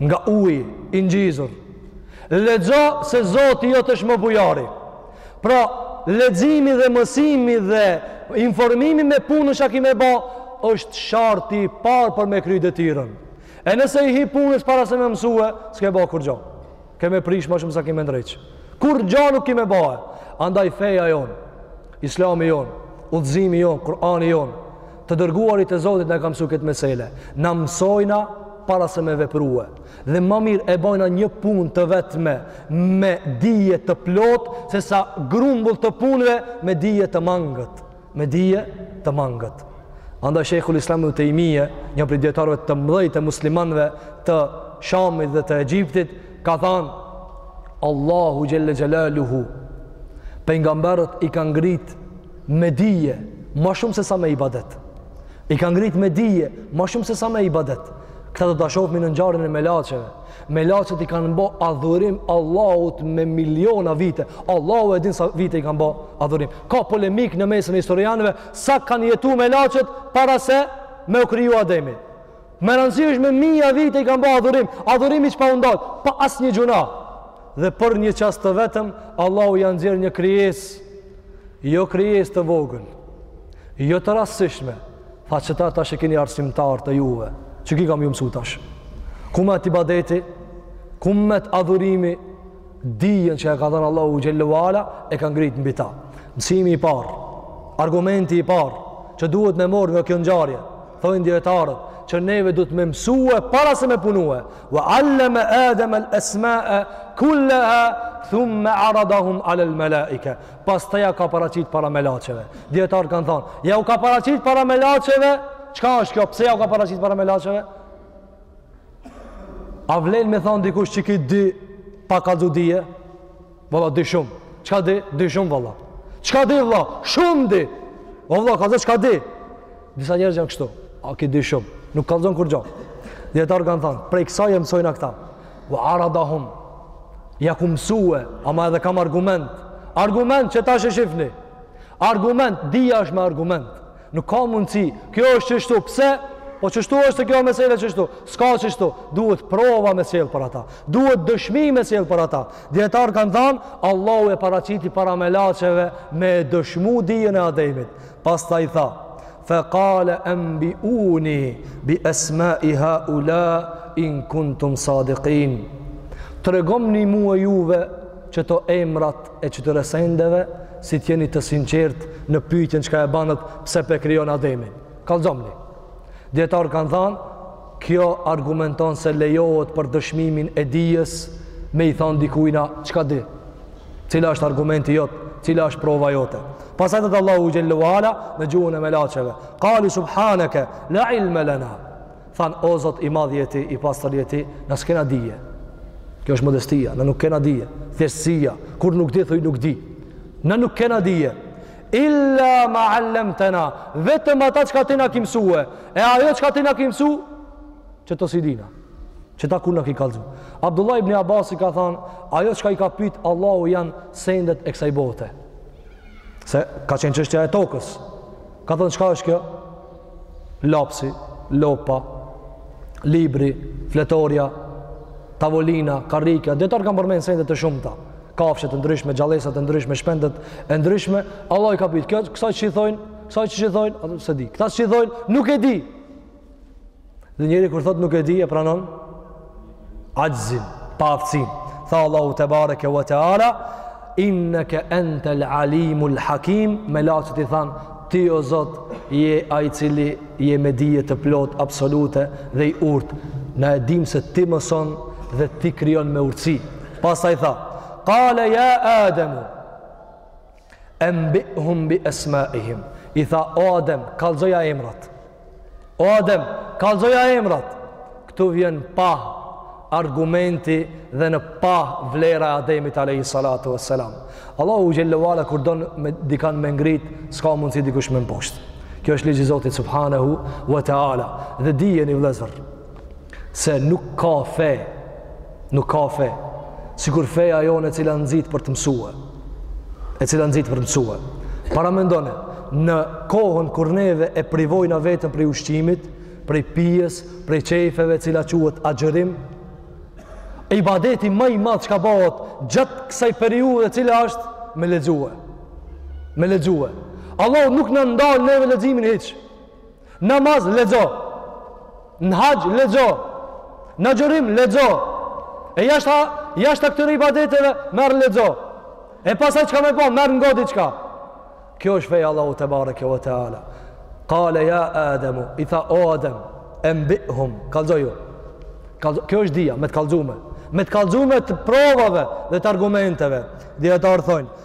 nga uji i ngjizur. Lexo se Zoti jot është më bujari. Pra, leximi dhe mësimi dhe informimi me punën që ki me ba, është sharti i parë për me kry detyrën. E nëse i hi punës para se me mësue, s'ke ba kurgjo. Ke me prish ma shumë sa ki me ndreq. Kurgjo nuk ki me bae. Andaj feja jonë, islami jonë, udhëzimi jonë, Kurani jonë, Të dërguarit e Zotit na ka mësuar këtë mesele. Na mësojna para se me veprue. Dhe ma mirë e bojna një punë të vetme me dije të plot, se sa grumbull të punëve me dije të mangët. Me dije të mangët. Andaj Shejhul Islam Ibnu Tejmije, një prej dijetarëve të mdhej të muslimanve të Shamit dhe të Egjiptit, ka thanë, Allahu xhele xhelaluhu, pejgamberët i kanë ngritë me dije ma shumë se sa me ibadet. I ka ngrit me dije ma shumë se sa me ibadet. Këta do ta shofmi në ngjarjen e melaqeve. Melaqet i kanë bo adhurim Allahut me miliona vite. Allahu e din sa vite i kanë bo adhurim. Ka polemik në mesin e historianëve sa kanë jetu melaqet para se me u kriju Ademi. Me rëndësi është me mija vite i kanë ba adhurim, adhurim hiç pa u ndal, pa asnjë gjynah. Dhe për një çast të vetëm, Allahu jau nxjerr një krijesë, jo krijesë të vogël, jo të rastësishme, tha qeta tash e kini arsimtar të juve, qiky ka m'ju mësu tash. Ku met ibadeti, ku met adhurimi, Dijen që ja ka dhanë Allahu xhele ve ala e ka ngrit mbi ta. Mësimi i parë, argumenti i parë që duhet me marr nga kjo ngjarje, thonë dijetarët, që neve duhet me mësue para se me punue. Wa allama Adam al-asma'a kullaha thumma 'aradahum 'ala al-mala'ika. Pastaj ja ka paraqit para melaqeve. Dijetarët kanë thonë, jau ka paraqit para melaqeve, çka është kjo? Pse jau ka paraqit para melaqeve? A vlen me thonë dikush qiky di pa kallxu dije? Valla, di shumë. Çka di? Di shumë, valla. Çka di, vlla? Shumë di. O vlla, kallxo çka di? Disa njerëz janë kështu. A ky di shumë. Nuk kallxon kurgjo. Dijetarët kanë thonë, prej kësaj e mësojmë a këta. Ve aradahum. Ja kom mësue, ama edhe kam argument. Argument që tash e shifni. Argument, dija është me argument. Nuk ka mundësi. Kjo është qështu. Pse? Po qështu është se kjo mesele qështu. S'ka qështu. Duhet prova me sjell për ata. Duhet dëshmi me sjell për ata. Dijetarët kanë thanë, Allahu e paraqiti para melaqeve me dëshmu dijen e Ademit. Pastaj tha, fa qala anbiuni bi asma'i haula in kuntum sadiqin. Tregomni mua juve qeto emrat e qityne sendeve si të jeni të sinqert në pyetjen çka e banët pse pe krijon Ademin. Kallxomni. Dijetarët kanë thanë kjo argumenton se lejohet për dëshmimin e dijes me i thanë dikujna çka di. Cili është argumenti jot, cila është prova jote. Pastaj thot Allahu xhele ve ala në gjuhën e melaqeve. Qalu subhanaka la ilma lana. Thanë, O Zot, i madh je Ti, i pastër je Ti, na s'kena dije. Kjo është modestia, na nuk kena dije. Thjeshtësia, kur nuk di, thuj nuk di. Na nuk kena dije. Illa ma allemtena, vetëm ata çka ti na ki msue, e ajo çka ti na ki msu, qeto si dina, qeta kur na ki kalzu. Abdullah ibn Abasi ka thanë, ajo çka i ka pitë Allahu janë sendet e kësaj bote. Se ka qenë çështja e tokës. Ka thënë, çka është kjo? lapsi, lopa, libri, fletorja, tavolina, karrika, dijetarët kan përmenë sende të shumta, kafshet e ndryshme, gjallesat e ndryshme, shpendët e ndryshme, Allahi ka pitë, kësaj qysh i thojnë, kësaj qysh i thojnë, atë se di, këta qysh i thojnë, nuk e di, Dhe njeri kur thot nuk e di e pranon axhzin, paaftësin. Tha Allahu tebareke ve teala, inneke entel alimul hakim, melaqet i than, ti o Zot, je ai i cili je me dije të plot, absolute dhe i urt. Na e dim se ti mëson dhe ti krijon me urtësi. Pastaj tha, kale ja Ademu, Embihum bi esmaihim. I tha, o Adem, kalzoja emrat. O Adem, kalzoja emrat. Këtu vjen n'pah argumenti dhe në pah vlera e Ademit alayhi salatu vesselam. Allahu xhelle ve ala kur don me dikan me ngrit, s'ka mundsi dikush me e mposht. Kjo është ligji i Zotit subhanahu wa taala. Dhe dijeni vëllezër, se nuk ka fe nuk ka fe sikur feja jonë e cila nxit për të mësuar e cila nxit për të mësuar paramendone në kohën kur ne e privojna vetën prej ushqimit prej pijes prej qejfeve cila quhet agjërim ibadeti më i madh çka bëhet gjatë kësaj periudhe e cila është me lexue me lexue Allahu nuk na ndal neve leximin hiç N'namaz lexo. Në haxh lexo. Në agjërim lexo. E jashta këtyre ibadeteve merr lexo. E pasaj çka me ba, merr ngo diçka. Kjo është feja e Allahut tebareke ve teala. Kale ja Ademu, i tha o Adam, embihum, kallxoju. Kjo është dija me të kallxume, me të kallxume të provave dhe të argumenteve. Dijetarët thonë,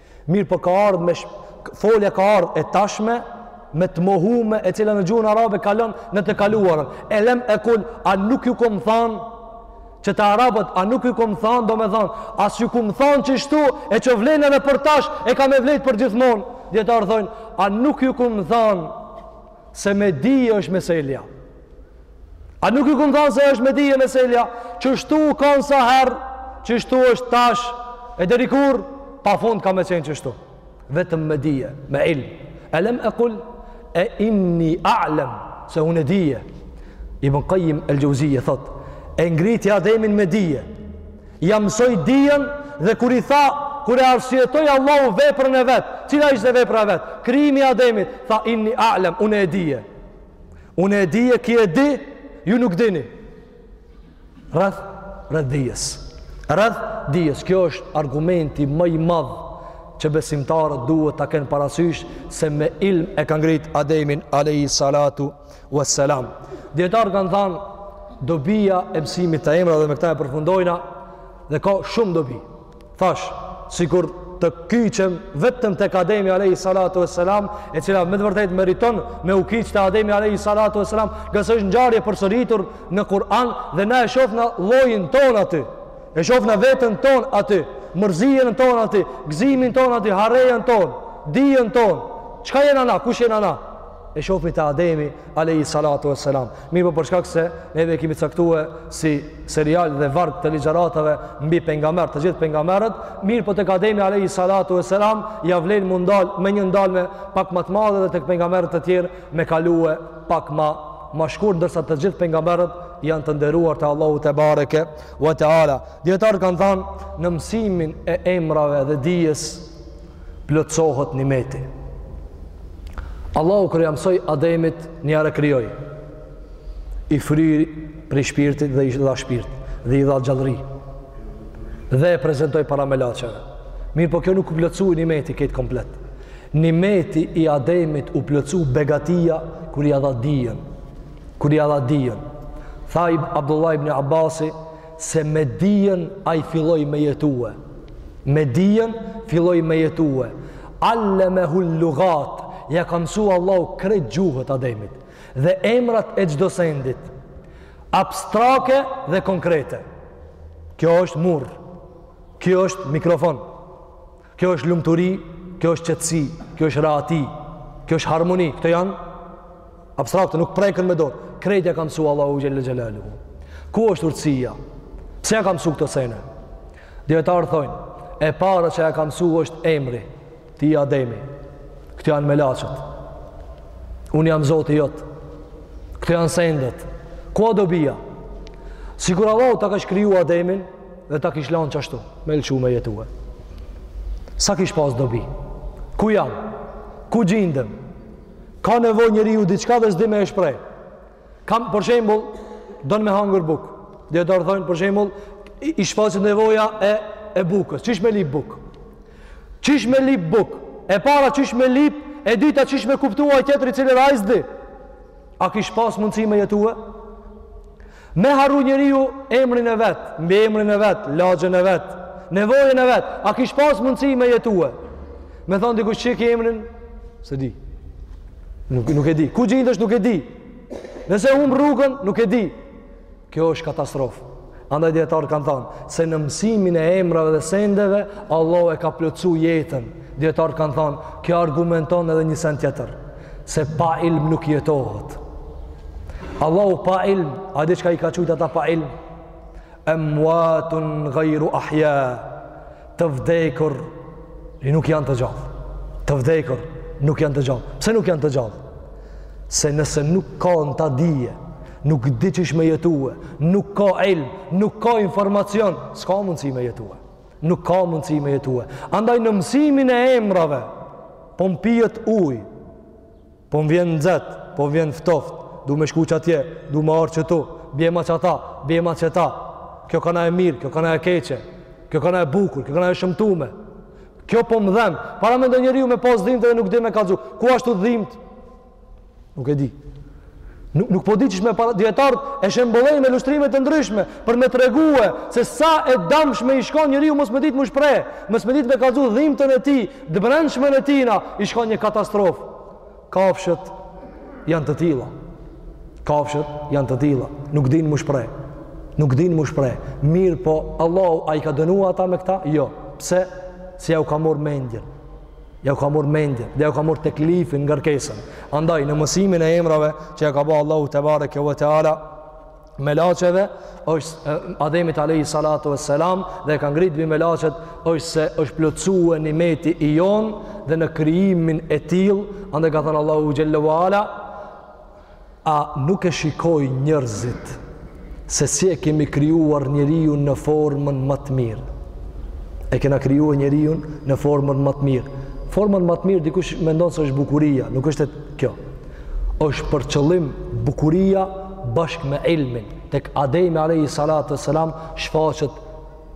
Mirëpo ka ardhë me shp..., folja ka ardhë e tashme, me të mohume, e cila në gjuhën arabe kalon në të kaluarën. Elem ekul, a nuk ju kom thanë, te arabët, a nuk ju kom thanë, domethanë, a s'ju kom thanë qeshtu, e qo vlen edhe për tash, e ka me vlejtë përgjithmonë. Dijetarët thonë, a nuk ju kom thanë, Se me dije është meselja. A nuk ju këmë thonë se është me dije meselja? Qështu u konë saherë, qështu është tash, e deri kur, pa fund ka me qenë qështu. Vetëm me dije, me ilm. E lem ekul, inni a'lem, se unë e dije. Ibn Kajim el Xheuzije, thot, e ngriti Ademin me dije. Ia mësoi dijen dhe kur i tha, kur e arsyetoi Allahu veprën e vet, cila ishte vepra e vet? Krijimi i Ademit, tha inni a'lam, unë e dije. Unë e dije, ki e di, ju nuk dini. Rreth, rreth dijes. Rreth dijes, kjo është argumenti ma i madh që besimtarët duhet ta kenë parasysh se me ilm e ka ngrit Ademin alayhi salatu Wassalam. Dijetarë kanë thënë dobia e mësimit te emrat dhe me këtë e përfundojna dhe ka shumë dobi. Thash, sikur të kyçem vetëm tek Ademi alayhi salatu wassalam, e cila me të vërtetë meriton me u kyç te Ademi alayhi salatu wassalam, ngase është ngjarje përsëritur në Kur'an dhe na e shohna llojin tonë aty. E shohna veten tonë aty, mërzijen tonë aty, gëzimin tonë aty, harrejen tonë, dijen tonë. Çka jena na, kush jena na? e shofmi te Ademi Alejhi Salatu ue Selam mirëpo për shkak se neve kemi caktu si serial dhe varg të ligjëratave mbi pejgamberët të gjithë pejgamberët mirëpo tek Ademi Alejhi Salatu ue Selam ja vlen m'u ndal me një ndalme pak ma të madhe dhe tek pejgamberët e tjerë me kalue pak ma ma shkurt ndërsa të gjithë pejgamberët janë të nderuar te Allahu tebareke ve teala dijetarë kanë thanë në mësimin e emrave dhe dijes plotësohet nimeti. Allahu kur ia mësoi Ademit njëherë e krijoi i fryri prej shpirtit dhe i dha shpirt dhe i dha gjallëri dhe e prezentoi para melaqeve. Mirëpo kjo nuk u plotësu nimeti këtë komplet. Nimeti i Ademit u plotësu begatia kur ia dha dijen. Kur ia dha dijen. Tha Abdullah ibn Abbasi, se me dijen ai filloi me jetue me dijen filloi me jetue allamehul lughat ja ka mësua Allahu krejt gjuhët Ademit dhe emrat e çdo sendit abstrakte dhe konkrete kjo është mur kjo është mikrofon Kjo është lumturi, kjo është qetësi, kjo është rehati, kjo është harmoni. Këto janë abstrakte, nuk preken me dorë. Krejt ja ka mësu Allahu Xhel-le Xhelaluhu. Ku është urtësia? Pse ja ka mësu këto sene? Dijetarë thojnë, e para që ja ka mësu është emri, ti je Ademi. Këto janë melaqet. Unë jam Zoti jot. Këto janë sendet. Ku a dobia? Sikur Allahu ta kish kriju Ademin, Dhe ta kish lan qashtu, me lëshu me jetue. Sa kish pas dobi? Ku jam? Ku gjindem? Ka nevojë njeriu diçka dhe s'di me e shpreh. Kam, për shembul, don me hangër bukë. Dhe t'ardhojnë, për shembul, i shfaqet nevoja e, e bukës. Qysh me lyp bukë? Qysh me lyp bukë? E para qysh me lyp, e dyta qysh me kuptue tjetri cilë rajzdi? A kish pas mundësi me jetue? Me harru njeriu emrin e vet, mbiemrin e vet, lagjen e vet, nevojën e vet, a kish pas mundësi me jetue? Me thonë dikush qysh e ki emrin? S'e di. Nuk, nuk e di. Ku gjindesh nuk e di. Nëse hum rrugën, nuk e di. Kjo është katastrofë. Andaj dijetarët kanë thanë, se në mësimin e emrave dhe sendeve, Allahu e ka plotësu jetën. Dijetarët kanë thanë, kjo argumenton edhe një send tjetër, se pa ilm nuk jetohet. Allahu pa ilm, a di çka i ka qujtë ata pa ilm? Emuatun gajru ahja, Të vdekur, nuk janë të gjallë. Të vdekur nuk janë të gjallë. Pse nuk janë të gjallë? Se nëse nuk ka në ta dije, nuk di qysh me jetue, nuk ka ilm, nuk ka informacion, s'ka mundësi me jetue. Nuk ka mundësi me jetue. Andaj në mësimin e emrave, po më pijet ujë, Po më vjen nxet, po më vjen ftoft, du me shku qatje, du me ardh qëtu, bjema qata, bjema qeta. Kjo kana e mirë, kjo kana e keqe, kjo kana e bukur, kjo kana e shëmtume. Kjo po më dhem, paramendo njeriu me pas dhimt edhe nuk di me kallzu. Ku ashtu dhimt? Nuk e di. Nuk, nuk po di qysh me, pra, dijetarët e shembullojnë me ilustrime të ndryshme, për me tregue se sa e damshme i shkon njeriu mos me ditë m'u shpreh, mos me ditë me kallzu dhimtën e tij, Të brendshmën e tina i shkon një katastrofë. Kafshët janë të tilla. Kafshët janë të tilla. Nuk dinë m'u shpreh. Nuk dinë m'u shpreh. Mirëpo, Allahu a i ka dënua ata me këta? Jo. Pse? Se jau ka marrë mendjen. Jau ka marrë mendjen. Dhe jau ka marrë teklifin, ngarkesën. Andaj, në mësimin e emrave që ia ka ba Allahu tebareke ve teala, melaqeve është Ademit Alejhi Salatu ve Selam dhe e ka ngritë mbi melaqet është se është plotësue nimeti i jonë dhe në krijimin e tillë andaj ka thënë Allahu Xhelle ve Ala a nuk e shikojnë njerëzit se si e kemi krijuar njeriun në formën më të mirë e kena krijue njeriun në formën më të mirë formën më të mirë dikush mendon se është bukuria nuk është kjo është për qëllim bukuria bashkë me ilmin. Tek Ademi alayhi salatu selam shfaqet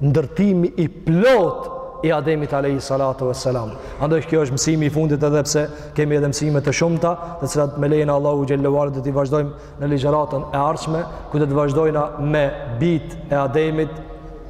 ndërtimi i plot i Ademit alayhi salatu selam. Andaj kjo është mësimi i fundit edhe pse kemi edhe mësime të shumta, të cilat me lejen e Allahut Xhelle ve Ala do t'i vazhdojmë në ligjëratën e ardhshme, ku do të vazhdojna me bijtë e Ademit,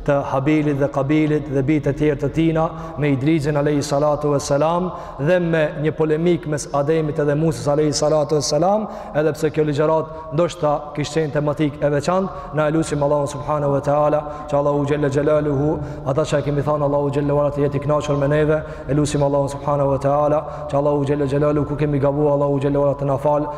të Habilit dhe Kabilit dhe bijtë e tjerë të tina me Idrizin Alejhi Salatu ue Selam dhe me një polemikë mes Ademit edhe Musës Alejhi Salatu ue Selam edhe pse kjo ligjëratë ndoshta kish qenë tematikë e veçantë na e lusim Allahun Subhanahu ue Teala që Allahu Gjelle Gjelaluhu atë që e kemi thanë Allahu Gjelle ue ala të jetë i kënaqur me neve e lusim Allahun Subhanahu ue Teala që Allahu Gjelle Gjelaluhu ku kemi gabu Allahu Gjelle ue ala të na falë